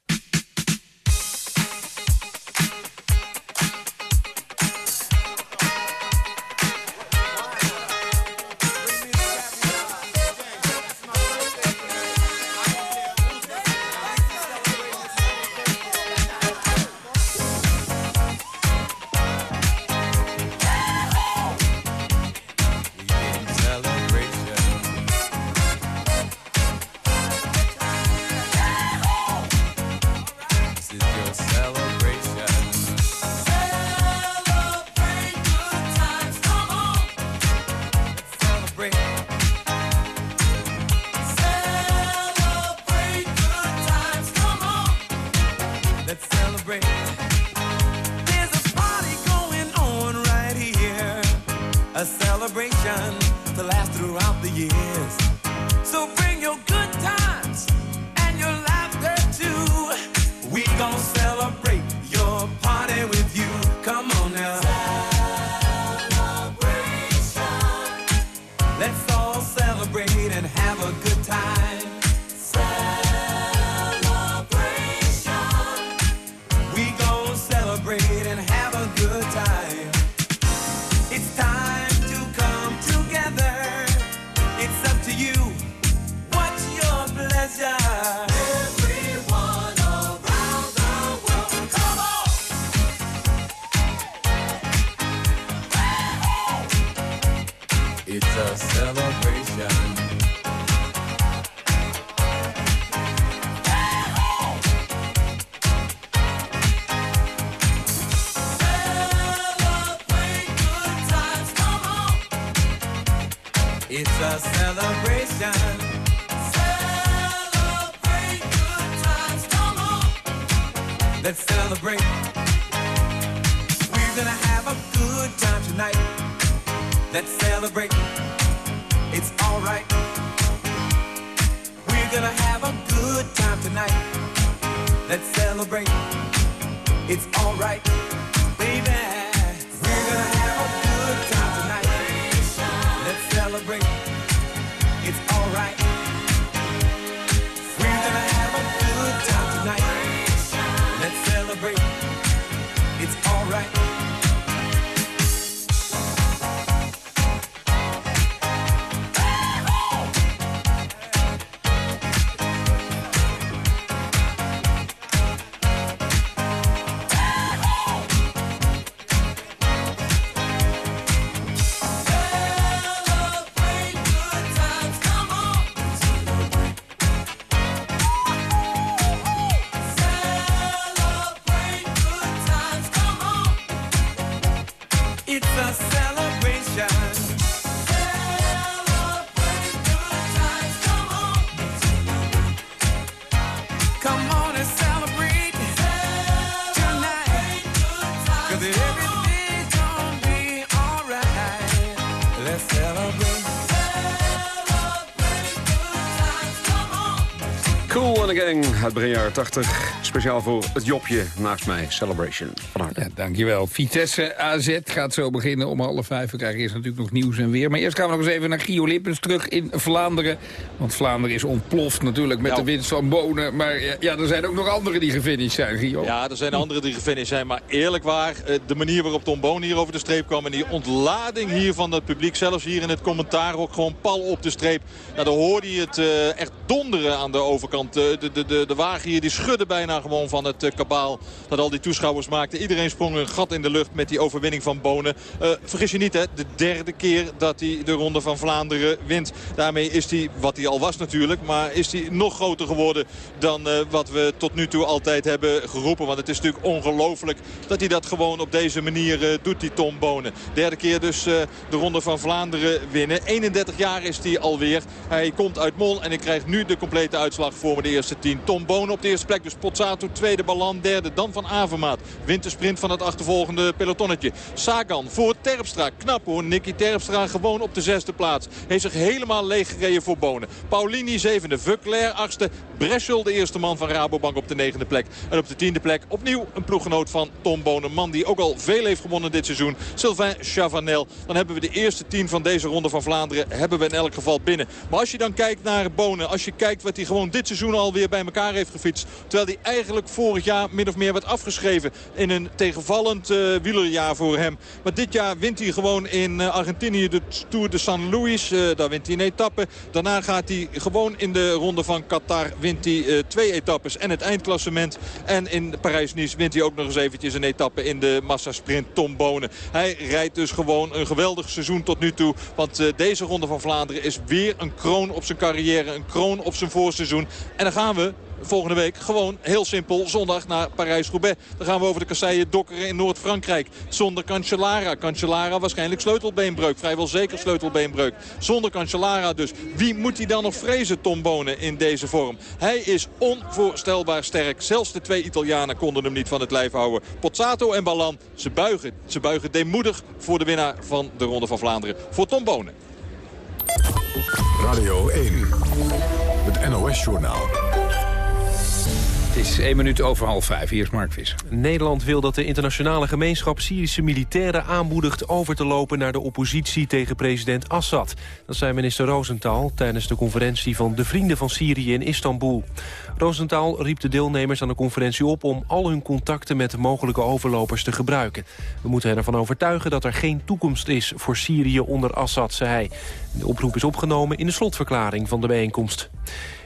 Uit begin jaren 80. Speciaal voor het jopje naast mij, Celebration. Van harte. Ja, dankjewel. Vitesse AZ gaat zo beginnen om half vijf. We krijgen eerst natuurlijk nog nieuws en weer. Maar eerst gaan we nog eens even naar Gio Lippens terug in Vlaanderen. Want Vlaanderen is ontploft natuurlijk met de winst van Bonen. Maar ja, er zijn ook nog anderen die gefinished zijn, Gio. Ja, er zijn anderen die gefinished zijn. Maar eerlijk waar, eh, de manier waarop Tom Bonen hier over de streep kwam... en die ontlading hier van het publiek, zelfs hier in het commentaar... ook gewoon pal op de streep. Nou, dan hoorde je het uh, echt donderen aan de overkant uh, De, de, de, de, wagen hier die schudde bijna gewoon van het kabaal dat al die toeschouwers maakten. Iedereen sprong een gat in de lucht met die overwinning van Bonen. vergis je niet hè, de derde keer dat hij de Ronde van Vlaanderen wint. Daarmee is hij, wat hij al was natuurlijk, maar is hij nog groter geworden dan wat we tot nu toe altijd hebben geroepen. Want het is natuurlijk ongelooflijk dat hij dat gewoon op deze manier doet, die Tom Bonen. Derde keer dus de Ronde van Vlaanderen winnen. 31 jaar is hij alweer. Hij komt uit Mol en ik krijg nu de complete uitslag voor me de eerste 10. Tom Bonen op de eerste plek. Dus Pozzato tweede, Ballan derde. Dan van Avermaat. Wint de sprint van het achtervolgende pelotonnetje. Sagan voor Terpstra. Knap hoor. Nicky Terpstra gewoon op de zesde plaats. Heeft zich helemaal leeg gereden voor Bonen. Paulini zevende. Vuclair achtste. Breschel de eerste man van Rabobank op de negende plek. En op de tiende plek opnieuw een ploeggenoot van Tom Bonen. Man die ook al veel heeft gewonnen dit seizoen. Sylvain Chavanel. Dan hebben we de eerste tien van deze ronde van Vlaanderen. Hebben we in elk geval binnen. Maar als je dan kijkt naar Bonen. Als je kijkt wat hij gewoon dit seizoen alweer bij elkaar heeft gefietst. Terwijl hij eigenlijk vorig jaar min of meer werd afgeschreven. In een tegenvallend uh, wielerjaar voor hem. Maar dit jaar wint hij gewoon in uh, Argentinië de Tour de San Luis. Uh, daar wint hij een etappe. Daarna gaat hij gewoon in de ronde van Qatar. Wint hij twee etappes en het eindklassement. En in Parijs-Nice wint hij ook nog eens eventjes een etappe in de massasprint Tom Bonen. Hij rijdt dus gewoon een geweldig seizoen tot nu toe. Want deze ronde van Vlaanderen is weer een kroon op zijn carrière. Een kroon op zijn voorseizoen. En dan gaan we volgende week gewoon heel simpel zondag naar Parijs-Roubaix. Dan gaan we over de kasseien dokkeren in Noord-Frankrijk. Zonder Cancellara. Cancellara waarschijnlijk sleutelbeenbreuk. Vrijwel zeker sleutelbeenbreuk. Zonder Cancellara dus. Wie moet hij dan nog vrezen, Tom Bonen, in deze vorm? Hij is onvoorstelbaar sterk. Zelfs de twee Italianen konden hem niet van het lijf houden. Pozzato en Ballan, ze buigen. Ze buigen deemoedig voor de winnaar van de Ronde van Vlaanderen. Voor Tom Bonen. Radio 1, het NOS-journaal. Het is één minuut over half vijf. Hier is Mark Visser. Nederland wil dat de internationale gemeenschap Syrische militairen aanmoedigt over te lopen naar de oppositie tegen president Assad. Dat zei minister Rosenthal tijdens de conferentie van de Vrienden van Syrië in Istanbul. Rosenthal riep de deelnemers aan de conferentie op om al hun contacten met mogelijke overlopers te gebruiken. We moeten hen ervan overtuigen dat er geen toekomst is voor Syrië onder Assad, zei hij. De oproep is opgenomen in de slotverklaring van de bijeenkomst.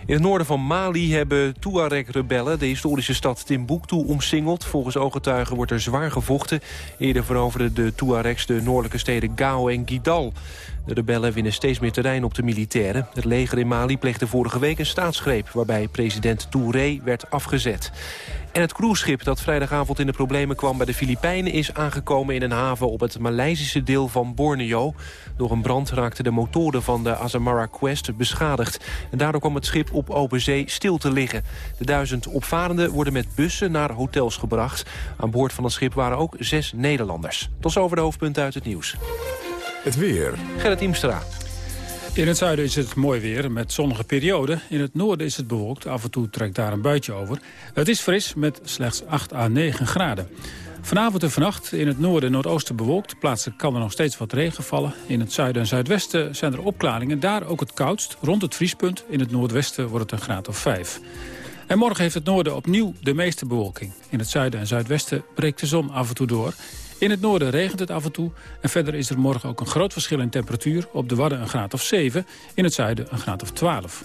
In het noorden van Mali hebben Tuareg-rebellen de historische stad Timbuktu omsingeld. Volgens ooggetuigen wordt er zwaar gevochten. Eerder veroverden de Tuaregs de noordelijke steden Gao en Gidal. De rebellen winnen steeds meer terrein op de militairen. Het leger in Mali pleegde vorige week een staatsgreep... waarbij president Touré werd afgezet. En het cruiseschip dat vrijdagavond in de problemen kwam bij de Filipijnen... is aangekomen in een haven op het Maleisische deel van Borneo. Door een brand raakten de motoren van de Azamara Quest beschadigd. En daardoor kwam het schip op open zee stil te liggen. De duizend opvarenden worden met bussen naar hotels gebracht. Aan boord van het schip waren ook zes Nederlanders. Tot zover de hoofdpunten uit het nieuws. Het weer. Gerrit Imstra. In het zuiden is het mooi weer met zonnige perioden. In het noorden is het bewolkt. Af en toe trekt daar een buitje over. Het is fris met slechts 8 à 9 graden. Vanavond en vannacht in het noorden en noordoosten bewolkt. Plaatsen kan er nog steeds wat regen vallen. In het zuiden en zuidwesten zijn er opklaringen. Daar ook het koudst, rond het vriespunt. In het noordwesten wordt het een graad of 5. En morgen heeft het noorden opnieuw de meeste bewolking. In het zuiden en zuidwesten breekt de zon af en toe door. In het noorden regent het af en toe. En verder is er morgen ook een groot verschil in temperatuur. Op de Wadden een graad of 7, in het zuiden een graad of 12.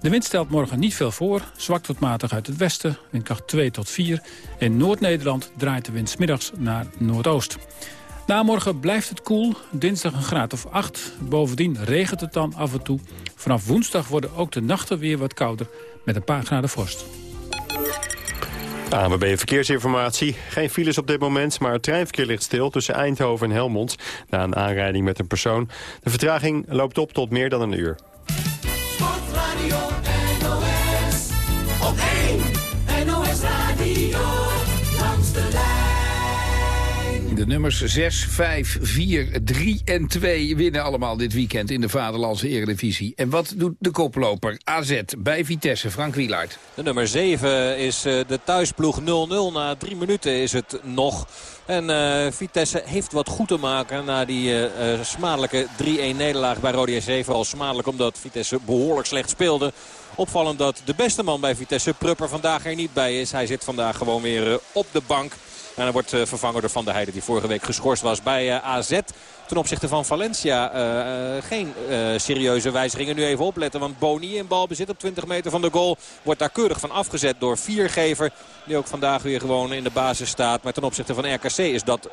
De wind stelt morgen niet veel voor. Zwak tot matig uit het westen, windkracht 2 tot 4. In Noord-Nederland draait de wind smiddags naar noordoost. Na morgen blijft het koel, dinsdag een graad of 8. Bovendien regent het dan af en toe. Vanaf woensdag worden ook de nachten weer wat kouder met een paar graden vorst. ANWB Verkeersinformatie. Geen files op dit moment, maar het treinverkeer ligt stil tussen Eindhoven en Helmond. Na een aanrijding met een persoon. De vertraging loopt op tot meer dan een uur. De nummers 6, 5, 4, 3 en 2 winnen allemaal dit weekend in de Vaderlandse Eredivisie. En wat doet de koploper AZ bij Vitesse, Frank Wielaert? De nummer 7 is eh, de thuisploeg 0-0. Na drie minuten is het nog. En uh, Vitesse heeft wat goed te maken na die uh, smadelijke 3-1 nederlaag bij Rode SC. Vooral smadelijk omdat Vitesse behoorlijk slecht speelde. Opvallend dat de beste man bij Vitesse, Prupper, vandaag er niet bij is. Hij zit vandaag gewoon weer op de bank. En hij wordt vervangen door Van der Heijden die vorige week geschorst was bij AZ ten opzichte van Valencia uh, geen serieuze wijzigingen. Nu even opletten, want Boni in balbezit op 20 meter van de goal. Wordt daar keurig van afgezet door Viergever. Die ook vandaag weer gewoon in de basis staat. Maar ten opzichte van RKC is dat...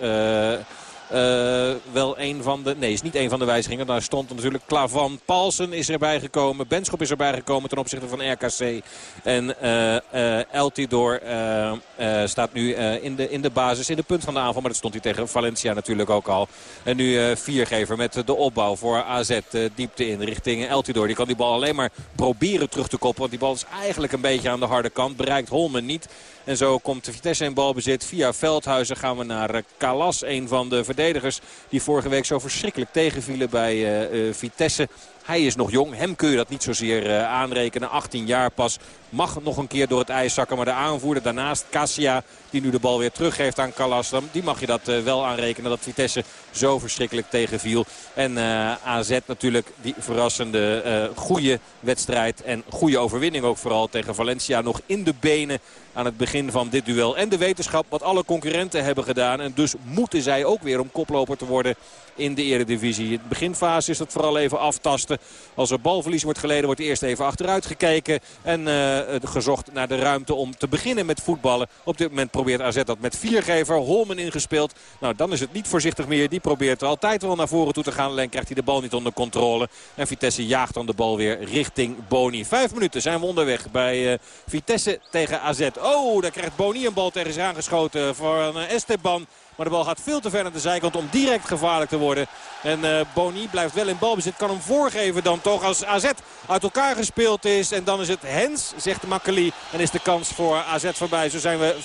wel een van de... Nee, is niet een van de wijzigingen. Daar stond natuurlijk Klavan. Paulsen is erbij gekomen. Benschop is erbij gekomen ten opzichte van RKC. En uh, staat nu in, de, in de basis, in de punt van de aanval. Maar dat stond hij tegen Valencia natuurlijk ook al. En nu viergever met de opbouw voor AZ. diepte in richting Eltidoor. Die kan die bal alleen maar proberen terug te koppen. Want die bal is eigenlijk een beetje aan de harde kant. Bereikt Holmen niet. En zo komt Vitesse in balbezit. Via Veldhuizen gaan we naar Kalas, een van de verdedigers die vorige week zo verschrikkelijk tegenvielen bij uh, uh, Vitesse. Hij is nog jong. Hem kun je dat niet zozeer aanrekenen. 18 jaar pas. Mag nog een keer door het ijs zakken. Maar de aanvoerder daarnaast, Cassia, die nu de bal weer teruggeeft aan Kalastram. Die mag je dat uh, wel aanrekenen dat Vitesse zo verschrikkelijk tegenviel. En uh, AZ natuurlijk die verrassende goede wedstrijd. En goede overwinning ook vooral tegen Valencia. Nog in de benen aan het begin van dit duel. En de wetenschap wat alle concurrenten hebben gedaan. En dus moeten zij ook weer om koploper te worden in de eredivisie. In de beginfase is dat vooral even aftasten. Als er balverlies wordt geleden wordt eerst even achteruit gekeken. En uh, gezocht naar de ruimte om te beginnen met voetballen. Op dit moment probeert AZ dat met viergever. Holmen ingespeeld. Nou, dan is het niet voorzichtig meer. Die probeert er altijd wel naar voren toe te gaan. Alleen krijgt hij de bal niet onder controle. En Vitesse jaagt dan de bal weer richting Boni. Vijf minuten zijn we onderweg bij uh, Vitesse tegen AZ. Oh, daar krijgt Boni een bal tegen zich aangeschoten voor Esteban. Maar de bal gaat veel te ver naar de zijkant om direct gevaarlijk te worden. En uh, Boni blijft wel in balbezit. Kan hem voorgeven dan toch als AZ uit elkaar gespeeld is. En dan is het Hens, zegt Makkeli. En is de kans voor AZ voorbij. Zo zijn we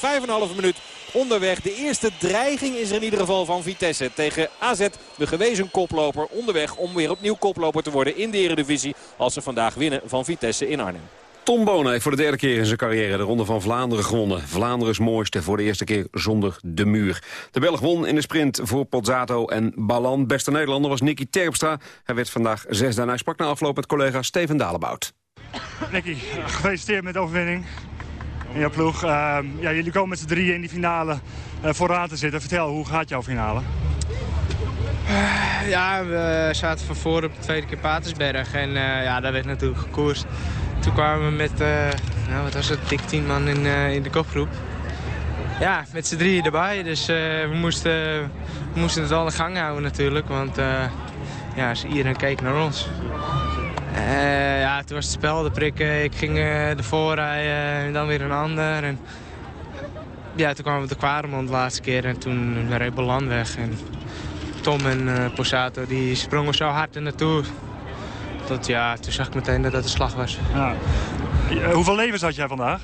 5,5 minuut onderweg. De eerste dreiging is er in ieder geval van Vitesse tegen AZ. De gewezen koploper onderweg om weer opnieuw koploper te worden in de Eredivisie. Als ze vandaag winnen van Vitesse in Arnhem. Tom Bonen heeft voor de derde keer in zijn carrière de Ronde van Vlaanderen gewonnen. Vlaanderen's mooiste voor de eerste keer zonder de muur. De Belg won in de sprint voor Pozzato en Ballan. Beste Nederlander was Nicky Terpstra. Hij werd vandaag zesde en hij sprak na afloop met collega Steven Dalebout. Nicky, gefeliciteerd met de overwinning in jouw ploeg. Uh, ja, jullie komen met z'n drieën in die finale uh, vooraan te zitten. Vertel, hoe gaat jouw finale? Uh, ja, we zaten van voor op de tweede keer Patersberg. En ja, daar werd natuurlijk gekoerst. Toen kwamen we met, uh, nou, wat was het, dik tien man in, uh, in de kopgroep. Ja, met z'n drieën erbij. Dus uh, we, moesten, we moesten het al in gang houden natuurlijk. Want ja, iedereen keek naar ons. ja, toen was het spel, de prikken. Ik ging ervoor rijden en dan weer een ander. En, ja, toen kwamen we de Kwaremond de laatste keer en toen reed Belan weg. En Tom en Posato die sprongen zo hard er naartoe dat, ja, toen zag ik meteen dat het een slag was. Ja. Hoeveel levens had jij vandaag?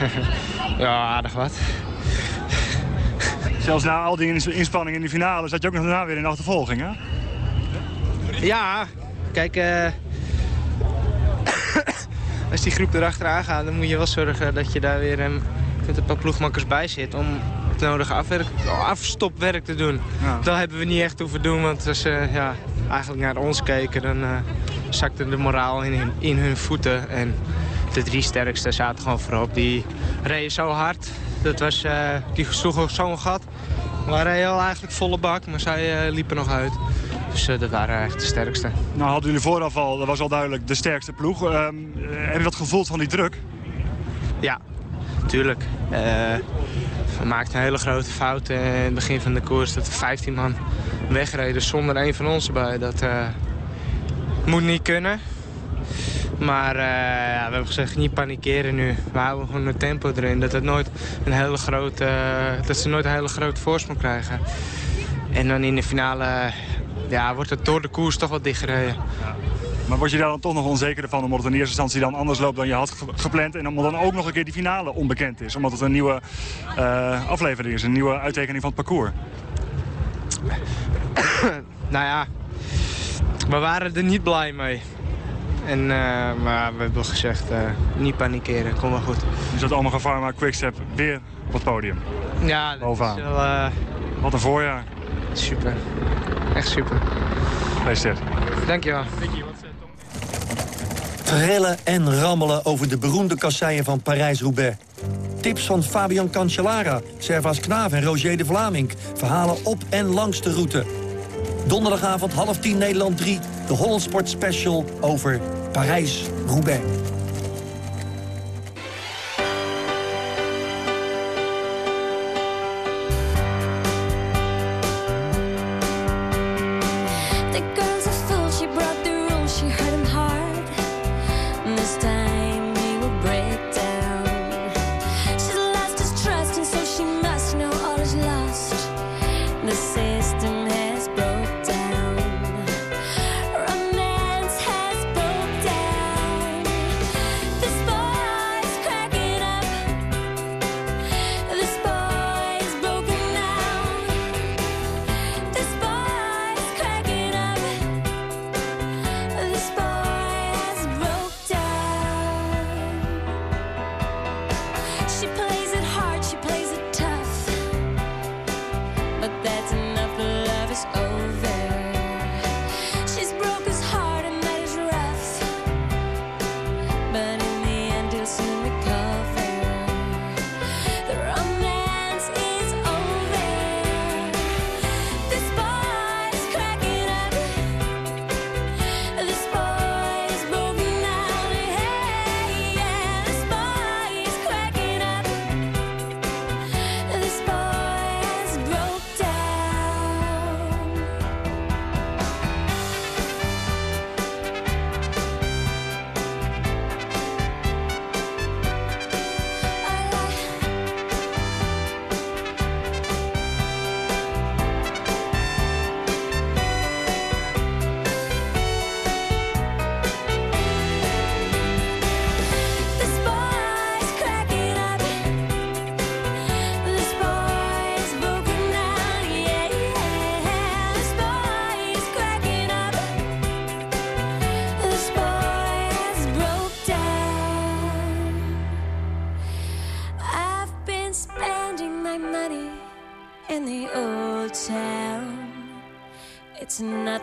ja, aardig wat. Zelfs na al die inspanningen in de finale zat je ook nog daarna weer in de achtervolging, hè? Ja, kijk... Uh... als die groep erachteraan gaat, dan moet je wel zorgen dat je daar weer um, met een paar ploegmakkers bij zit... om het nodige afwerk, afstopwerk te doen. Ja. Dat hebben we niet echt hoeven doen, want als, uh, ja, eigenlijk naar ons keken, dan uh, zakte de moraal in, in, hun voeten. En de drie sterkste zaten gewoon voorop. Die reden zo hard. Dat was, uh, die sloegen zo'n gat. We reden al eigenlijk volle bak, maar zij uh, liepen nog uit. Dus dat waren echt de sterkste. Nou hadden jullie vooraf al, dat was al duidelijk, de sterkste ploeg. Uh, heb je dat gevoeld van die druk? Ja, tuurlijk. We maakten een hele grote fout in het begin van de koers. Dat we 15 man wegreden zonder een van ons erbij. Dat uh, moet niet kunnen. Maar uh, ja, we hebben gezegd niet panikeren nu. We houden gewoon het tempo erin. Dat, het nooit een hele grote, uh, dat ze nooit een hele grote voorsprong krijgen. En dan in de finale ja, wordt het door de koers toch wat dichtgereden. Maar word je daar dan toch nog onzeker van omdat het in eerste instantie dan anders loopt dan je had gepland. En omdat dan ook nog een keer die finale onbekend is. Omdat het een nieuwe uh, aflevering is, een nieuwe uittekening van het parcours. nou ja, we waren er niet blij mee. En, uh, maar we hebben gezegd, uh, niet panikeren, kom wel goed. Dus dat allemaal Pharma Quickstep weer op het podium? Ja, dat Bovenaan. is wel... Uh... Wat een voorjaar. Super. Echt super. Gefeliciteerd. Dankjewel. Trillen en rammelen over de beroemde kasseien van Parijs-Roubaix. tips van Fabian Cancellara, Servaas Knaaf en Roger de Vlaming. Verhalen op en langs de route. Donderdagavond half tien Nederland 3, de Hollandsport Special over Parijs-Roubaix.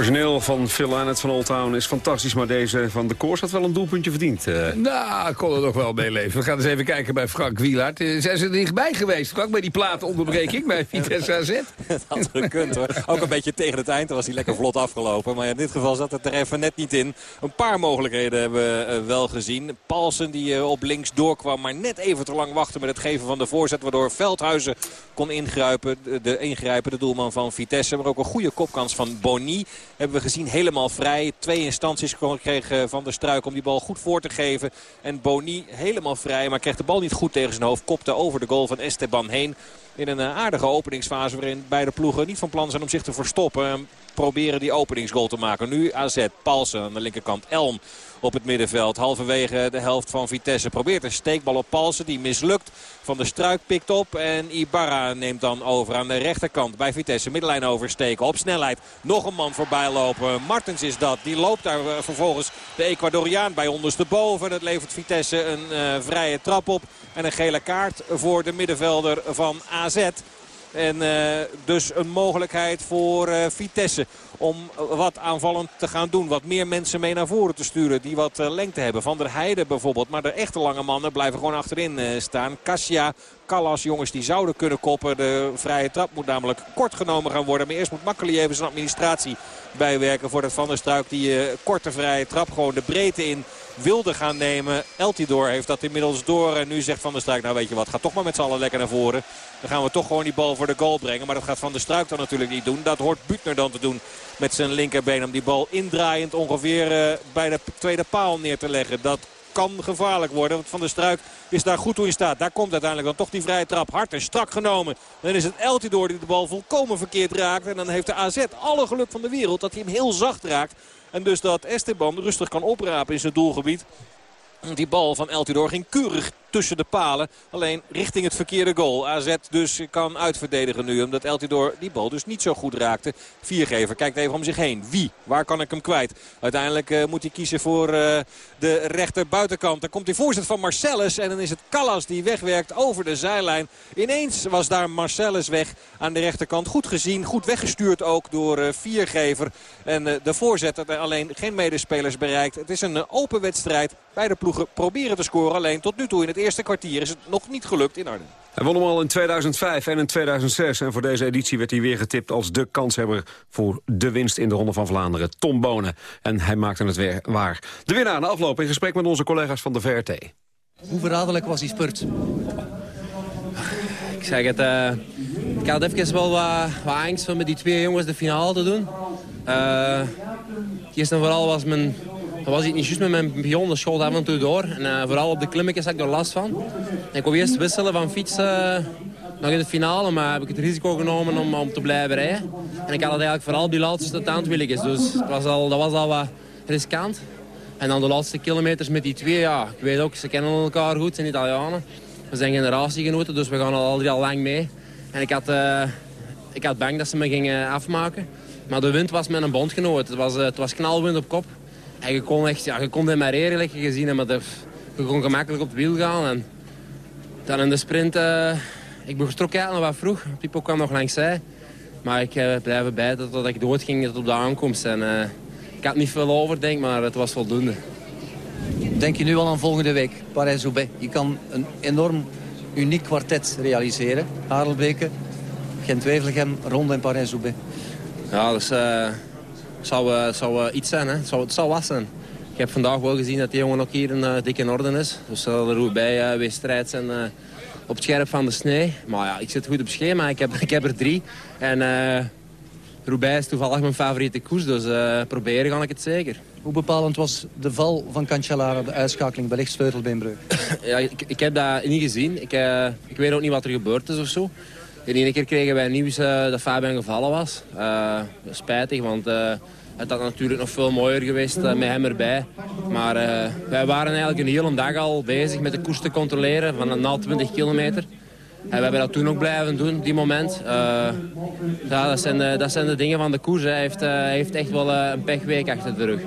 Origineel van Phil Lynott van Old Town is fantastisch... maar deze van de Koors had wel een doelpuntje verdiend. eh. Nou, ik kon er nog wel mee leven. We gaan eens even kijken bij Frank Wielaert. Eh, Zijn ze er dichtbij geweest, Frank, bij die plaatonderbreking bij Vitesse AZ? Dat had gekund hoor. Ook een beetje tegen het eind. Dan was hij lekker vlot afgelopen. Maar in dit geval zat het er even net niet in. Een paar mogelijkheden hebben we eh, wel gezien. Paulsen die eh, op links doorkwam. Maar net even te lang wachten met het geven van de voorzet. Waardoor Veldhuizen kon ingrijpen. De, de, ingrijpen, de doelman van Vitesse. Maar ook een goede kopkans van Boni. Hebben we gezien helemaal vrij. Twee instanties kreeg eh, Van der Struik om die bal goed voor te geven. En Boni helemaal vrij. Maar kreeg de bal niet goed tegen zijn hoofd. Kopte over de goal van Esteban heen. In een eh, aardige openingsfase waarin beide ploegen niet van plan zijn om zich te verstoppen. En proberen die openingsgoal te maken. Nu AZ, Palsen aan de linkerkant, Elm op het middenveld. Halverwege de helft van Vitesse probeert een steekbal op Palsen. Die mislukt. Van der Struik pikt op en Ibarra neemt dan over aan de rechterkant bij Vitesse. Middenlijn oversteken op snelheid. Nog een man voorbij lopen. Martens is dat. Die loopt daar eh, vervolgens de Ecuadoriaan bij ondersteboven. Dat levert Vitesse een eh, vrije trap op. En een gele kaart voor de middenvelder van AZ. En eh, dus een mogelijkheid voor Vitesse om wat aanvallend te gaan doen. Wat meer mensen mee naar voren te sturen die wat uh, lengte hebben. Van der Heijden bijvoorbeeld. Maar de echte lange mannen blijven gewoon achterin staan. Kasia, Callas, jongens die zouden kunnen koppen. De vrije trap moet namelijk kort genomen gaan worden. Maar eerst moet Makkeli even zijn administratie bijwerken. Voordat Van der Struik die korte vrije trap gewoon de breedte in wilde gaan nemen. Eltidoor heeft dat inmiddels door. En nu zegt Van der Struik, nou weet je wat, ga toch maar met z'n allen lekker naar voren. Dan gaan we toch gewoon die bal voor de goal brengen. Maar dat gaat Van der Struik dan natuurlijk niet doen. Dat hoort Butner dan te doen met zijn linkerbeen. Om die bal indraaiend ongeveer uh, bij de tweede paal neer te leggen. Dat kan gevaarlijk worden. Want Van der Struik is daar goed toe in staat. Daar komt uiteindelijk dan toch die vrije trap. Hard en strak genomen. Dan is het Eltidoor die de bal volkomen verkeerd raakt. En dan heeft de AZ alle geluk van de wereld dat hij hem heel zacht raakt. En dus dat Esteban rustig kan oprapen in zijn doelgebied. Die bal van Eltidoor ging keurig tussen de palen. Alleen richting het verkeerde goal. AZ dus kan uitverdedigen nu. Omdat Eltidoor die bal dus niet zo goed raakte. Viergever kijkt even om zich heen. Wie? Waar kan ik hem kwijt? Uiteindelijk uh, moet hij kiezen voor uh, de rechter buitenkant. Dan komt die voorzet van Marcellus. En dan is het Callas die wegwerkt over de zijlijn. Ineens was daar Marcellus weg aan de rechterkant. Goed gezien. Goed weggestuurd ook door uh, Viergever. En de voorzet had alleen geen medespelers bereikt. Het is een open wedstrijd. Beide ploegen proberen te scoren. Alleen tot nu toe in het eerste kwartier is het nog niet gelukt in Arnhem. Hij won hem al in 2005 en in 2006. En voor deze editie werd hij weer getipt als de kanshebber... voor de winst in de Ronde van Vlaanderen, Tom Bonen. En hij maakte het weer waar. De winnaar na afloop in gesprek met onze collega's van de VRT. Hoe verraderlijk was die spurt? Ik zeg het, uh, ik had even wel wat, wat angst om met die twee jongens de finale te doen. Uh, eerst en vooral was mijn dan was ik niet juist met mijn pion, de schoot af en toe door. En uh, vooral op de klimmetjes had ik er last van. ik wou eerst wisselen van fietsen uh, nog in de finale, maar heb ik het risico genomen om, om te blijven rijden. En ik had eigenlijk vooral die laatste taandwilligjes, dus het was al, dat was al wat riskant. En dan de laatste kilometers met die twee, ja, ik weet ook, ze kennen elkaar goed, zijn Italianen. We zijn generatiegenoten, dus we gaan al drie al lang mee. En ik had, uh, ik had bang dat ze me gingen afmaken. Maar de wind was met een bondgenoot. Het was, het was knalwind op kop. En je kon echt, ja, je kon demareren, je gezien maar je kon gemakkelijk op het wiel gaan. En dan in de sprint, uh, ik betrok eigenlijk nog wat vroeg. Pipo kwam nog langs zij. Maar ik uh, blijf erbij dat, dat ik dood ging tot op de aankomst. En, uh, ik had niet veel over, denk maar het was voldoende. Denk je nu al aan volgende week, Parijs-Roubaix? Je kan een enorm uniek kwartet realiseren. Harelbeke, Gent-Wevelgem, Ronde en Parijs-Roubaix. Ja, dus zou, uh, zou uh, iets zijn. Hè. Het, zou, het zou zijn. Ik heb vandaag wel gezien dat die jongen ook hier in uh, dikke orde is. Dus zal er bij weer strijd zijn op het scherp van de snee. Maar ja, ik zit goed op schema. Ik heb, ik heb er drie. En Roubaix is toevallig mijn favoriete koers. Dus proberen kan ik het zeker. Hoe bepalend was de val van Cancellara, de uitschakeling, wellicht sleutelbeenbreuk? ja, ik, ik heb dat niet gezien. Ik, ik weet ook niet wat er gebeurd is of zo. De ene keer kregen wij nieuws uh, dat Fabian gevallen was. Uh, spijtig, want uh, het had natuurlijk nog veel mooier geweest met hem erbij. Maar wij waren eigenlijk een hele dag al bezig met de koers te controleren van na 20 kilometer. En we hebben dat toen ook blijven doen, die moment. ja, dat, zijn de, dat zijn de dingen van de koers. Hij heeft, heeft echt wel een pechweek achter de rug.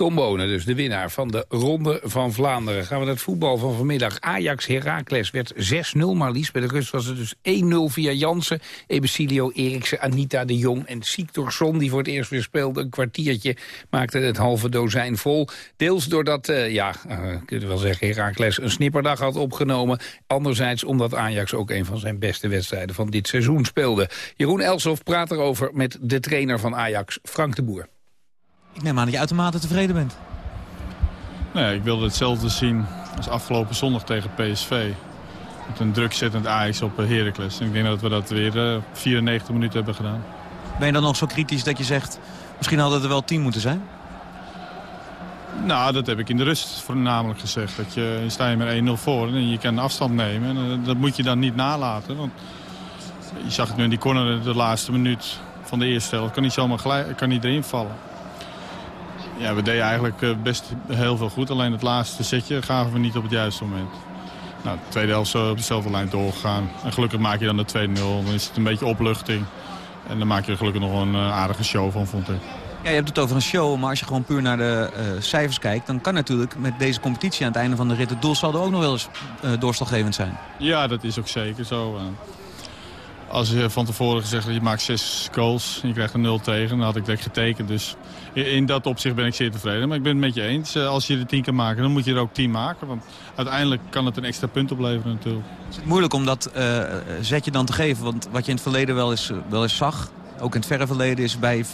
Tom Bonen, dus de winnaar van de Ronde van Vlaanderen. Gaan we naar het voetbal van vanmiddag. Ajax Heracles werd 6-0 maar liefst. Bij de rust was het dus 1-0 via Jansen, Ebesilio, Eriksen, Anita de Jong en Siktorsson... die voor het eerst weer speelde. Een kwartiertje maakte het halve dozijn vol. Deels doordat, uh, ja, uh, kun wel zeggen, Heracles een snipperdag had opgenomen. Anderzijds omdat Ajax ook een van zijn beste wedstrijden van dit seizoen speelde. Jeroen Elsof praat erover met de trainer van Ajax, Frank de Boer. Ik neem aan dat je uitermate tevreden bent. Nee, ik wilde hetzelfde zien als afgelopen zondag tegen PSV. Met een drukzettend Ajax op Heracles. En ik denk dat we dat weer uh, 94 minuten hebben gedaan. Ben je dan nog zo kritisch dat je zegt... misschien hadden het er wel 10 moeten zijn? Nou, dat heb ik in de rust voornamelijk gezegd. Dat je, sta je met 1-0 voor en je kan afstand nemen. En uh, dat moet je dan niet nalaten. Want je zag het nu in die corner de laatste minuut van de eerste helft. Kan niet zomaar gelijk, kan niet erin vallen. Ja, we deden eigenlijk eh, best heel veel goed. Alleen het laatste setje gaven we niet op het juiste moment. Nou, de tweede helft zo op dezelfde lijn doorgegaan. En gelukkig maak je dan de 2-0. Dan is het een beetje opluchting. En dan maak je er gelukkig nog een uh, aardige show van, vond ik. Ja, je hebt het over een show, maar als je gewoon puur naar de uh, cijfers kijkt... dan kan natuurlijk met deze competitie aan het einde van de rit... het doelsaldo ook nog wel eens uh, doorslaggevend zijn. Ja, dat is ook zeker zo. als je van tevoren gezegd dat je maakt zes goals en je krijgt een nul tegen, dan had ik direct getekend. Dus in, dat opzicht ben ik zeer tevreden. Maar ik ben het met je eens. Eh, Als je er tien kan maken, dan moet je er ook tien maken. Want uiteindelijk kan het een extra punt opleveren natuurlijk. Is het moeilijk om dat eh, zetje dan te geven? Want wat je in het verleden wel eens, wel eens zag, ook in het verre verleden, is bij 4-5-0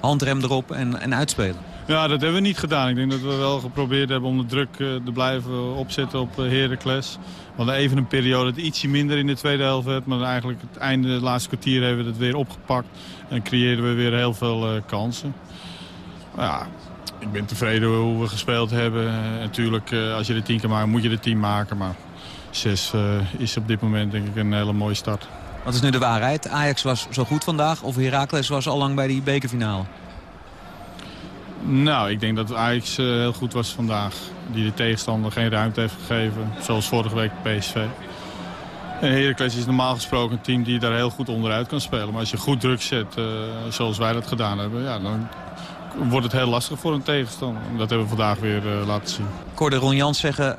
handrem erop en, en uitspelen. Ja, dat hebben we niet gedaan. Ik denk dat we wel geprobeerd hebben om de druk eh, te blijven opzetten op eh, Heracles. We hadden even een periode dat ietsje minder in de tweede helft werd. Maar eigenlijk het einde, het laatste kwartier hebben we het weer opgepakt. En creëerden we weer heel veel eh, kansen. Ja, ik ben tevreden hoe we gespeeld hebben. Natuurlijk, als je de tien kan maken, moet je de tien maken. Maar zes is op dit moment denk ik een hele mooie start. Wat is nu de waarheid? Ajax was zo goed vandaag of Heracles was al lang bij die bekerfinale? Nou, ik denk dat Ajax uh, heel goed was vandaag. Die de tegenstander geen ruimte heeft gegeven. Zoals vorige week PSV. En Heracles is normaal gesproken een team die daar heel goed onderuit kan spelen. Maar als je goed druk zet, uh, zoals wij dat gedaan hebben... Ja, dan wordt het heel lastig voor een tegenstander. Dat hebben we vandaag weer uh, laten zien. Ik hoorde Ron Jans zeggen...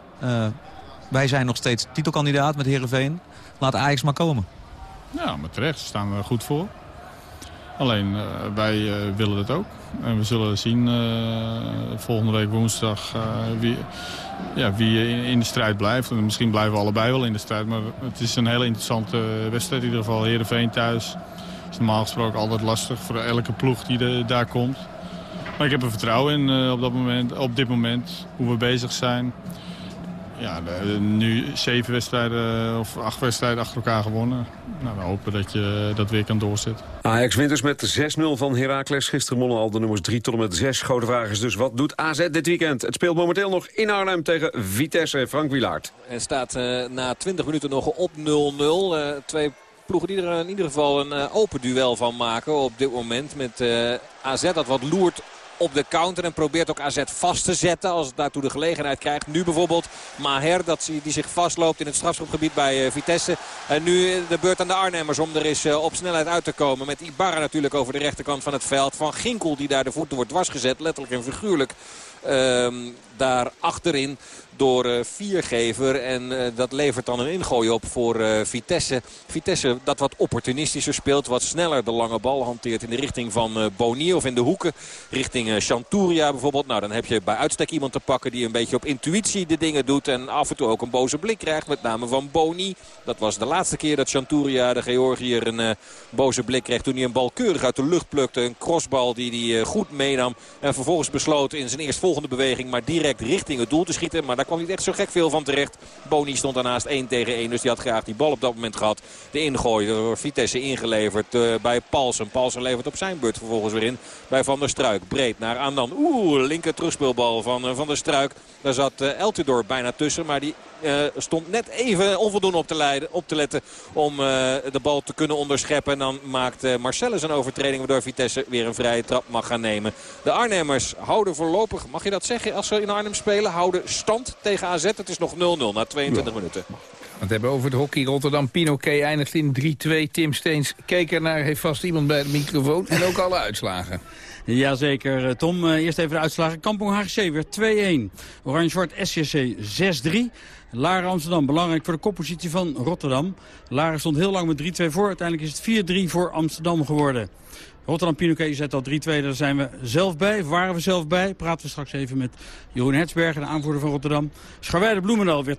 wij zijn nog steeds titelkandidaat met Heerenveen. Laat Ajax maar komen. Ja, maar terecht. Ze staan er goed voor. Alleen, uh, wij uh, willen het ook. En we zullen zien uh, volgende week woensdag wie, ja, wie in, de strijd blijft. En misschien blijven we allebei wel in de strijd. Maar het is een hele interessante wedstrijd in ieder geval. Heerenveen thuis is normaal gesproken altijd lastig voor elke ploeg die daar komt. Maar ik heb er vertrouwen in op, dat moment, op dit moment, hoe we bezig zijn. Ja, nu zeven wedstrijden of acht wedstrijden achter elkaar gewonnen. Nou, we hopen dat je dat weer kan doorzetten. Ajax wint dus met 6-0 van Heracles. Gisteren wonnen al de nummers 3 tot en met 6. Grote vraag is dus, wat doet AZ dit weekend? Het speelt momenteel nog in Arnhem tegen Vitesse. Frank Wilaert. En staat uh, na 20 minuten nog op 0-0. Uh, twee ploegen die er in ieder geval een uh, open duel van maken op dit moment. Met AZ dat wat loert op de counter. En probeert ook AZ vast te zetten als het daartoe de gelegenheid krijgt. Nu bijvoorbeeld Maher dat die zich vastloopt in het strafschopgebied bij uh, Vitesse. En nu de beurt aan de Arnhemmers om er eens uh, op snelheid uit te komen. Met Ibarra natuurlijk over de rechterkant van het veld. Van Ginkel die daar de voeten wordt dwarsgezet. Letterlijk en figuurlijk. Uh, daar achterin door uh, Viergever. En uh, dat levert dan een ingooi op voor uh, Vitesse. Vitesse dat wat opportunistischer speelt. Wat sneller de lange bal hanteert in de richting van Boni of in de hoeken. Richting Chanturia bijvoorbeeld. Nou dan heb je bij uitstek iemand te pakken die een beetje op intuïtie de dingen doet. En af en toe ook een boze blik krijgt. Met name van Boni. Dat was de laatste keer dat Chanturia de Georgiër een boze blik kreeg. Toen hij een bal keurig uit de lucht plukte. Een crossbal die hij goed meenam. En vervolgens besloot in zijn eerstvolgende beweging maar direct richting het doel te schieten. Maar daar kwam niet echt zo gek veel van terecht. Boni stond daarnaast 1 tegen 1. Dus die had graag die bal op dat moment gehad. De ingooi door Vitesse ingeleverd uh, bij Paulsen. Paulsen levert op zijn beurt vervolgens weer in bij Van der Struik. Breed naar Andan. Oeh, linker terugspeelbal van uh, Van der Struik. Daar zat uh, Eltidoor bijna tussen. Maar die stond net even onvoldoende op te, leiden, op te letten om de bal te kunnen onderscheppen. En dan maakt Marcellus een overtreding waardoor Vitesse weer een vrije trap mag gaan nemen. De Arnhemmers houden voorlopig, mag je dat zeggen als ze in Arnhem spelen, houden stand tegen AZ. Het is nog 0-0 na 22 ja. minuten. We het hebben over het hockey Rotterdam. Pinoquet eindigt in 3-2. Tim Steens keek ernaar, heeft vast iemand bij de microfoon. En ook alle uitslagen. Jazeker, Tom. Uh, eerst even de uitslagen. Kampong HGC weer 2-1. Oranje-Zwart SCC 6-3. Laren Amsterdam, belangrijk voor de koppositie van Rotterdam. Laren stond heel lang met 3-2 voor. Uiteindelijk is het 4-3 voor Amsterdam geworden. Rotterdam Pinoquet zet al 3-2, daar zijn we zelf bij. Waren we zelf bij. Praten we straks even met Jeroen Hertzberger, de aanvoerder van Rotterdam. Scharweide Bloemendaal weer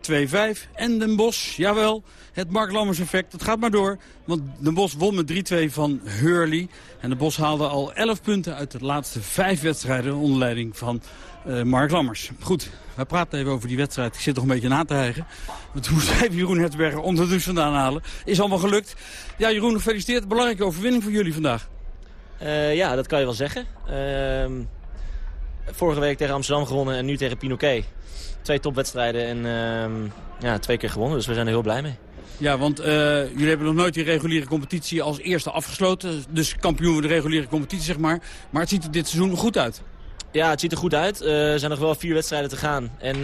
2-5. En Den Bosch, jawel, het Mark Lammers effect. Dat gaat maar door, want Den Bosch won met 3-2 van Hurley. En Den Bosch haalde al 11 punten uit de laatste 5 wedstrijden onder leiding van uh, Mark Lammers. Goed, wij praten even over die wedstrijd. Ik zit nog een beetje na te hijgen. Want hoe schrijven Jeroen Hertzberger onder de douche vandaan halen? Is allemaal gelukt. Ja, Jeroen, gefeliciteerd. Belangrijke overwinning voor jullie vandaag. Uh, ja, dat kan je wel zeggen. Uh, vorige week tegen Amsterdam gewonnen en nu tegen Pinoquet. Twee topwedstrijden en uh, ja, twee keer gewonnen. Dus we zijn er heel blij mee. Ja, want uh, jullie hebben nog nooit die reguliere competitie als eerste afgesloten. Dus kampioen van de reguliere competitie, zeg maar. Maar het ziet er dit seizoen goed uit. Ja, het ziet er goed uit. Uh, er zijn nog wel vier wedstrijden te gaan. En uh,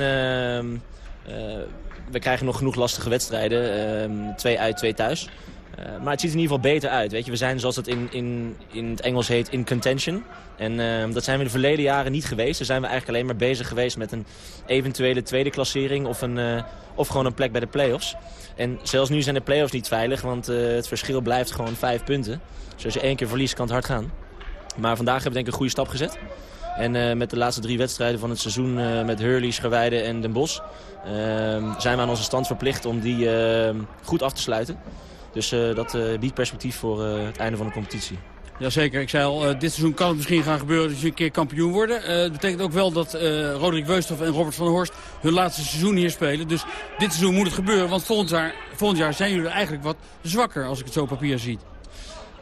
we krijgen nog genoeg lastige wedstrijden. twee uit, twee thuis. Maar het ziet er in ieder geval beter uit. Weet je? We zijn, zoals het in, in, in het Engels heet, in contention. En uh, dat zijn we de verleden jaren niet geweest. Daar zijn we eigenlijk alleen maar bezig geweest met een eventuele tweede klassering... of, een, uh, of gewoon een plek bij de play-offs. En zelfs nu zijn de play-offs niet veilig, want uh, het verschil blijft gewoon vijf punten. Dus als je één keer verliest, kan het hard gaan. Maar vandaag hebben we denk ik een goede stap gezet. En met de laatste drie wedstrijden van het seizoen met Hurley, Scharweide en Den Bosch... zijn we aan onze stand verplicht om die goed af te sluiten. Dus uh, dat uh, biedt perspectief voor uh, het einde van de competitie. Jazeker, ik zei al, dit seizoen kan het misschien gaan gebeuren dat je een keer kampioen worden. dat betekent ook wel dat Roderick Weusthof en Robert van der Horst hun laatste seizoen hier spelen. Dus dit seizoen moet het gebeuren, want volgend jaar, volgend jaar zijn jullie eigenlijk wat zwakker als ik het zo op papier zie.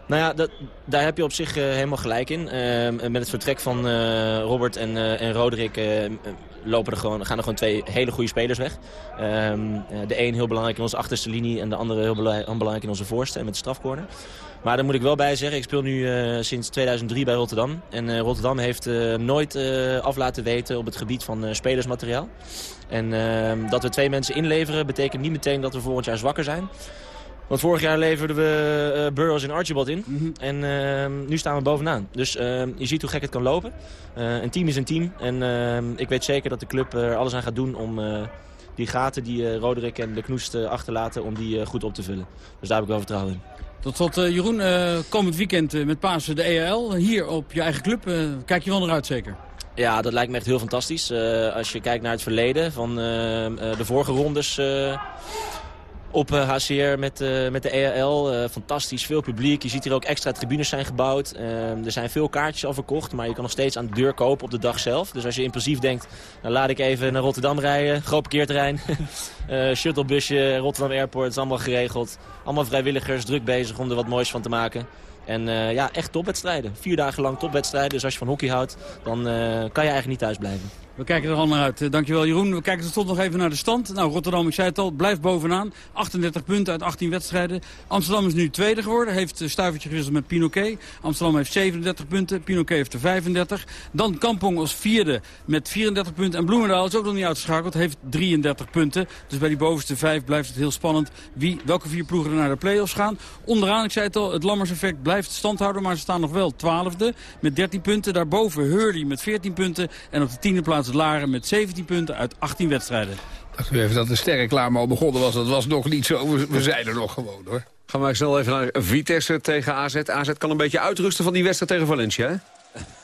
Nou ja, dat, daar heb je op zich uh, helemaal gelijk in. Uh, met het vertrek van uh, Robert en, en Roderick lopen er gewoon, gaan er gewoon twee hele goede spelers weg. Ehm, de een heel belangrijk in onze achterste linie en de andere heel belangrijk in onze voorste met de strafcorner. Maar daar moet ik wel bij zeggen, ik speel nu sinds 2003 bij Rotterdam. En Rotterdam heeft nooit af laten weten op het gebied van spelersmateriaal. En ehm, dat we twee mensen inleveren betekent niet meteen dat we volgend jaar zwakker zijn. Want vorig jaar leverden we uh, Burroughs en Archibald in. Mhm. En uh, nu staan we bovenaan. Dus uh, je ziet hoe gek het kan lopen. een team is een team. En ehm, ik weet zeker dat de club er alles aan gaat doen om die gaten die Roderick en de Knoest achterlaten... om die goed op te vullen. Dus daar heb ik wel vertrouwen in. Tot slot, Jeroen, komend weekend met Pasen de EAL. Hier op je eigen club. kijk je wel naar uit zeker? Ja, dat lijkt me echt heel fantastisch. als je kijkt naar het verleden van de vorige rondes op HCR eh, met, uh, met de EAL. Uh, fantastisch, veel publiek. Je ziet hier ook extra tribunes zijn gebouwd. er zijn veel kaartjes al verkocht, maar je kan nog steeds aan de deur kopen op de dag zelf. Dus als je impulsief denkt, dan laat ik even naar Rotterdam rijden. Groot parkeerterrein, shuttlebusje, Rotterdam Airport, is allemaal geregeld. Allemaal vrijwilligers, druk bezig om er wat moois van te maken. En ja, echt topwedstrijden. Vier dagen lang topwedstrijden. Dus als je van hockey houdt, dan kan je eigenlijk niet thuis blijven. We kijken er al naar uit. Dankjewel Jeroen. We kijken tot nog even naar de stand. Nou, Rotterdam, ik zei het al, blijft bovenaan. 38 punten uit 18 wedstrijden. Amsterdam is nu tweede geworden. Heeft een stuivertje gewisseld met Pinoquet. Amsterdam heeft 37 punten. Pinoquet heeft er 35. Dan Kampong als vierde met 34 punten. En Bloemendaal is ook nog niet uitgeschakeld. Heeft 33 punten. Dus bij die bovenste vijf blijft het heel spannend. Wie, welke vier ploegen er naar de play-offs gaan. Onderaan, ik zei het al, het Lammers-effect blijft stand houden. Maar ze staan nog wel twaalfde met 13 punten. Daarboven Hurley met 14 punten. En op de tiende plaats Laren met 17 punten uit 18 wedstrijden. Dacht u even dat de sterreclame al begonnen was. Dat was nog niet zo. We, zijn er nog gewoon hoor. Gaan we snel even naar Vitesse tegen AZ. AZ kan een beetje uitrusten van die wedstrijd tegen Valencia, hè?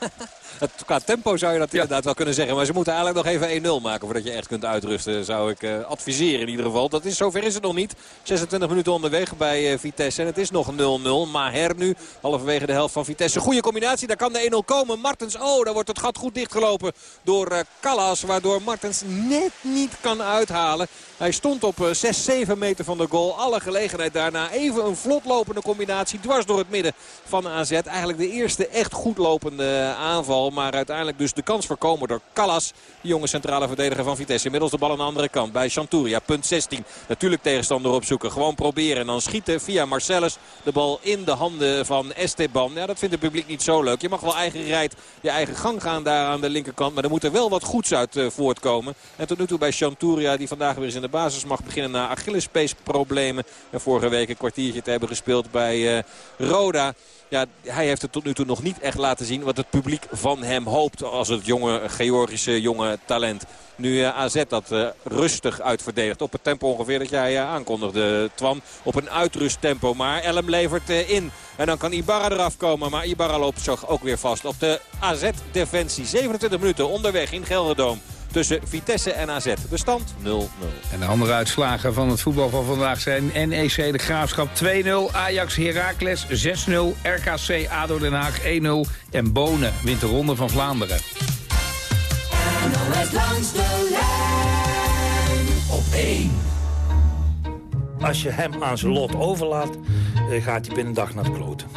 Het, qua tempo zou je dat inderdaad wel kunnen zeggen. Maar ze moeten eigenlijk nog even 1-0 maken voordat je echt kunt uitrusten. Zou ik uh, adviseren in ieder geval. Dat is, zover is het nog niet. 26 minuten onderweg bij uh, Vitesse. En het is nog 0-0. Maher nu halverwege de helft van Vitesse. Goede combinatie. Daar kan de 1-0 komen. Martens. Oh, daar wordt het gat goed dichtgelopen door uh, Callas. Waardoor Martens net niet kan uithalen. Hij stond op 6, 7 meter van de goal. Alle gelegenheid daarna. Even een vlot lopende combinatie dwars door het midden van AZ. Eigenlijk de eerste echt goed lopende aanval. Maar uiteindelijk dus de kans voorkomen door Callas. De jonge centrale verdediger van Vitesse. Inmiddels de bal aan de andere kant bij Chanturia. Punt 16. Natuurlijk tegenstander opzoeken. Gewoon proberen. En dan schieten via Marcellus de bal in de handen van Esteban. Ja, dat vindt het publiek niet zo leuk. Je mag wel eigen rijd, je eigen gang gaan daar aan de linkerkant. Maar er moet er wel wat goeds uit uh, voortkomen. En tot nu toe bij Chanturia die vandaag weer eens in de basis mag beginnen na Achillespees problemen. En vorige week een kwartiertje te hebben gespeeld bij uh, Roda. Ja, hij heeft het tot nu toe nog niet echt laten zien wat het publiek van hem hoopt. Als het jonge Georgische jonge talent. Nu uh, AZ dat uh, rustig uitverdedigt. Op het tempo ongeveer dat jij uh, aankondigde, Twan. Op een uitrusttempo. Maar Elm levert in. En dan kan Ibarra eraf komen. Maar Ibarra loopt zich ook weer vast op de AZ-defensie. 27 minuten onderweg in Gelderdoom tussen Vitesse en AZ. De stand 0-0. En de andere uitslagen van het voetbal van vandaag zijn NEC de Graafschap 2-0, Ajax Heracles 6-0, RKC ADO Den Haag 1-0 en Bonen wint de Ronde van Vlaanderen. NOS langs de lijn op 1. Als je hem aan zijn lot overlaat, eh, gaat hij binnen een dag naar de kloten.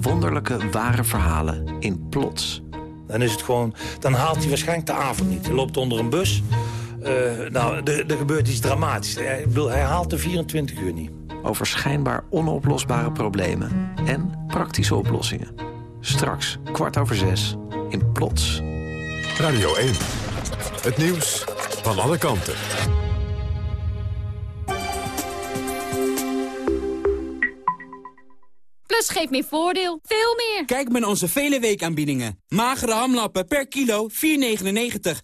Wonderlijke, ware verhalen in plots. Dan is het gewoon, dan haalt hij waarschijnlijk de avond niet. Hij loopt onder een bus. Uh, nou, er gebeurt iets dramatisch. Hij, bedoel, hij haalt de 24 uur niet. Over schijnbaar onoplosbare problemen en praktische oplossingen. Straks, kwart over zes, in Plots. Radio 1. Het nieuws van alle kanten. Geeft meer voordeel. Veel meer. Kijk met onze vele weekaanbiedingen. Magere hamlappen per kilo 4,99.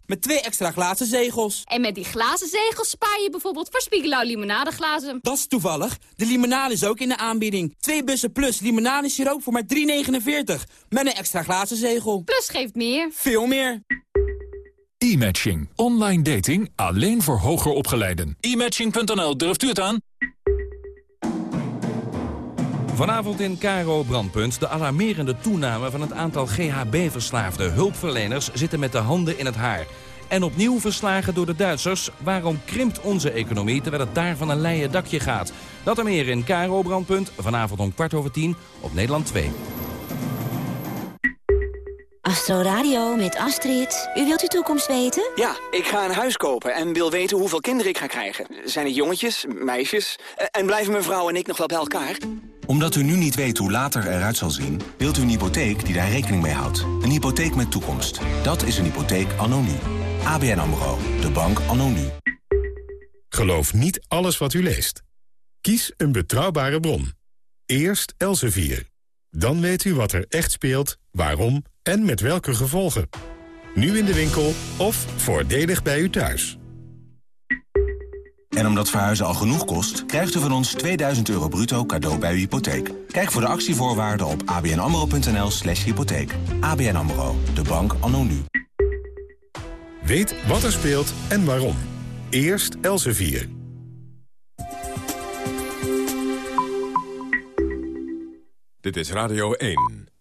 Met twee extra glazen zegels. En met die glazen zegels spaar je bijvoorbeeld voor Spiegelau limonadeglazen. Dat is toevallig. De limonade is ook in de aanbieding. Twee bussen plus limonade siroop voor maar 3,49. Met een extra glazen zegel. Plus geeft meer. Veel meer. E-matching. Online dating alleen voor hoger opgeleiden. E-matching.nl, durft u het aan? Vanavond in Caro Brandpunt de alarmerende toename van het aantal GHB-verslaafde hulpverleners zitten met de handen in het haar. En opnieuw verslagen door de Duitsers. Waarom krimpt onze economie terwijl het daar van een leien dakje gaat? Dat en meer in Caro Brandpunt, vanavond om kwart over tien op Nederland 2. Astro Radio met Astrid. U wilt uw toekomst weten? Ja, ik ga een huis kopen en wil weten hoeveel kinderen ik ga krijgen. Zijn het jongetjes, meisjes? Eh, En blijven mijn vrouw en ik nog wel bij elkaar? Omdat u nu niet weet hoe later eruit zal zien... wilt u een hypotheek die daar rekening mee houdt. Een hypotheek met toekomst. Dat is een hypotheek anno nu. ABN AMRO. De bank anno nu. Geloof niet alles wat u leest. Kies een betrouwbare bron. Eerst Elsevier. Dan weet u wat er echt speelt, waarom en met welke gevolgen. Nu in de winkel of voordelig bij u thuis. En omdat verhuizen al genoeg kost... krijgt u van ons 2000 euro bruto cadeau bij uw hypotheek. Kijk voor de actievoorwaarden op abnamro.nl slash hypotheek. ABN AMRO. De bank anno nu. Weet wat er speelt en waarom. Eerst Elsevier. Dit is Radio 1.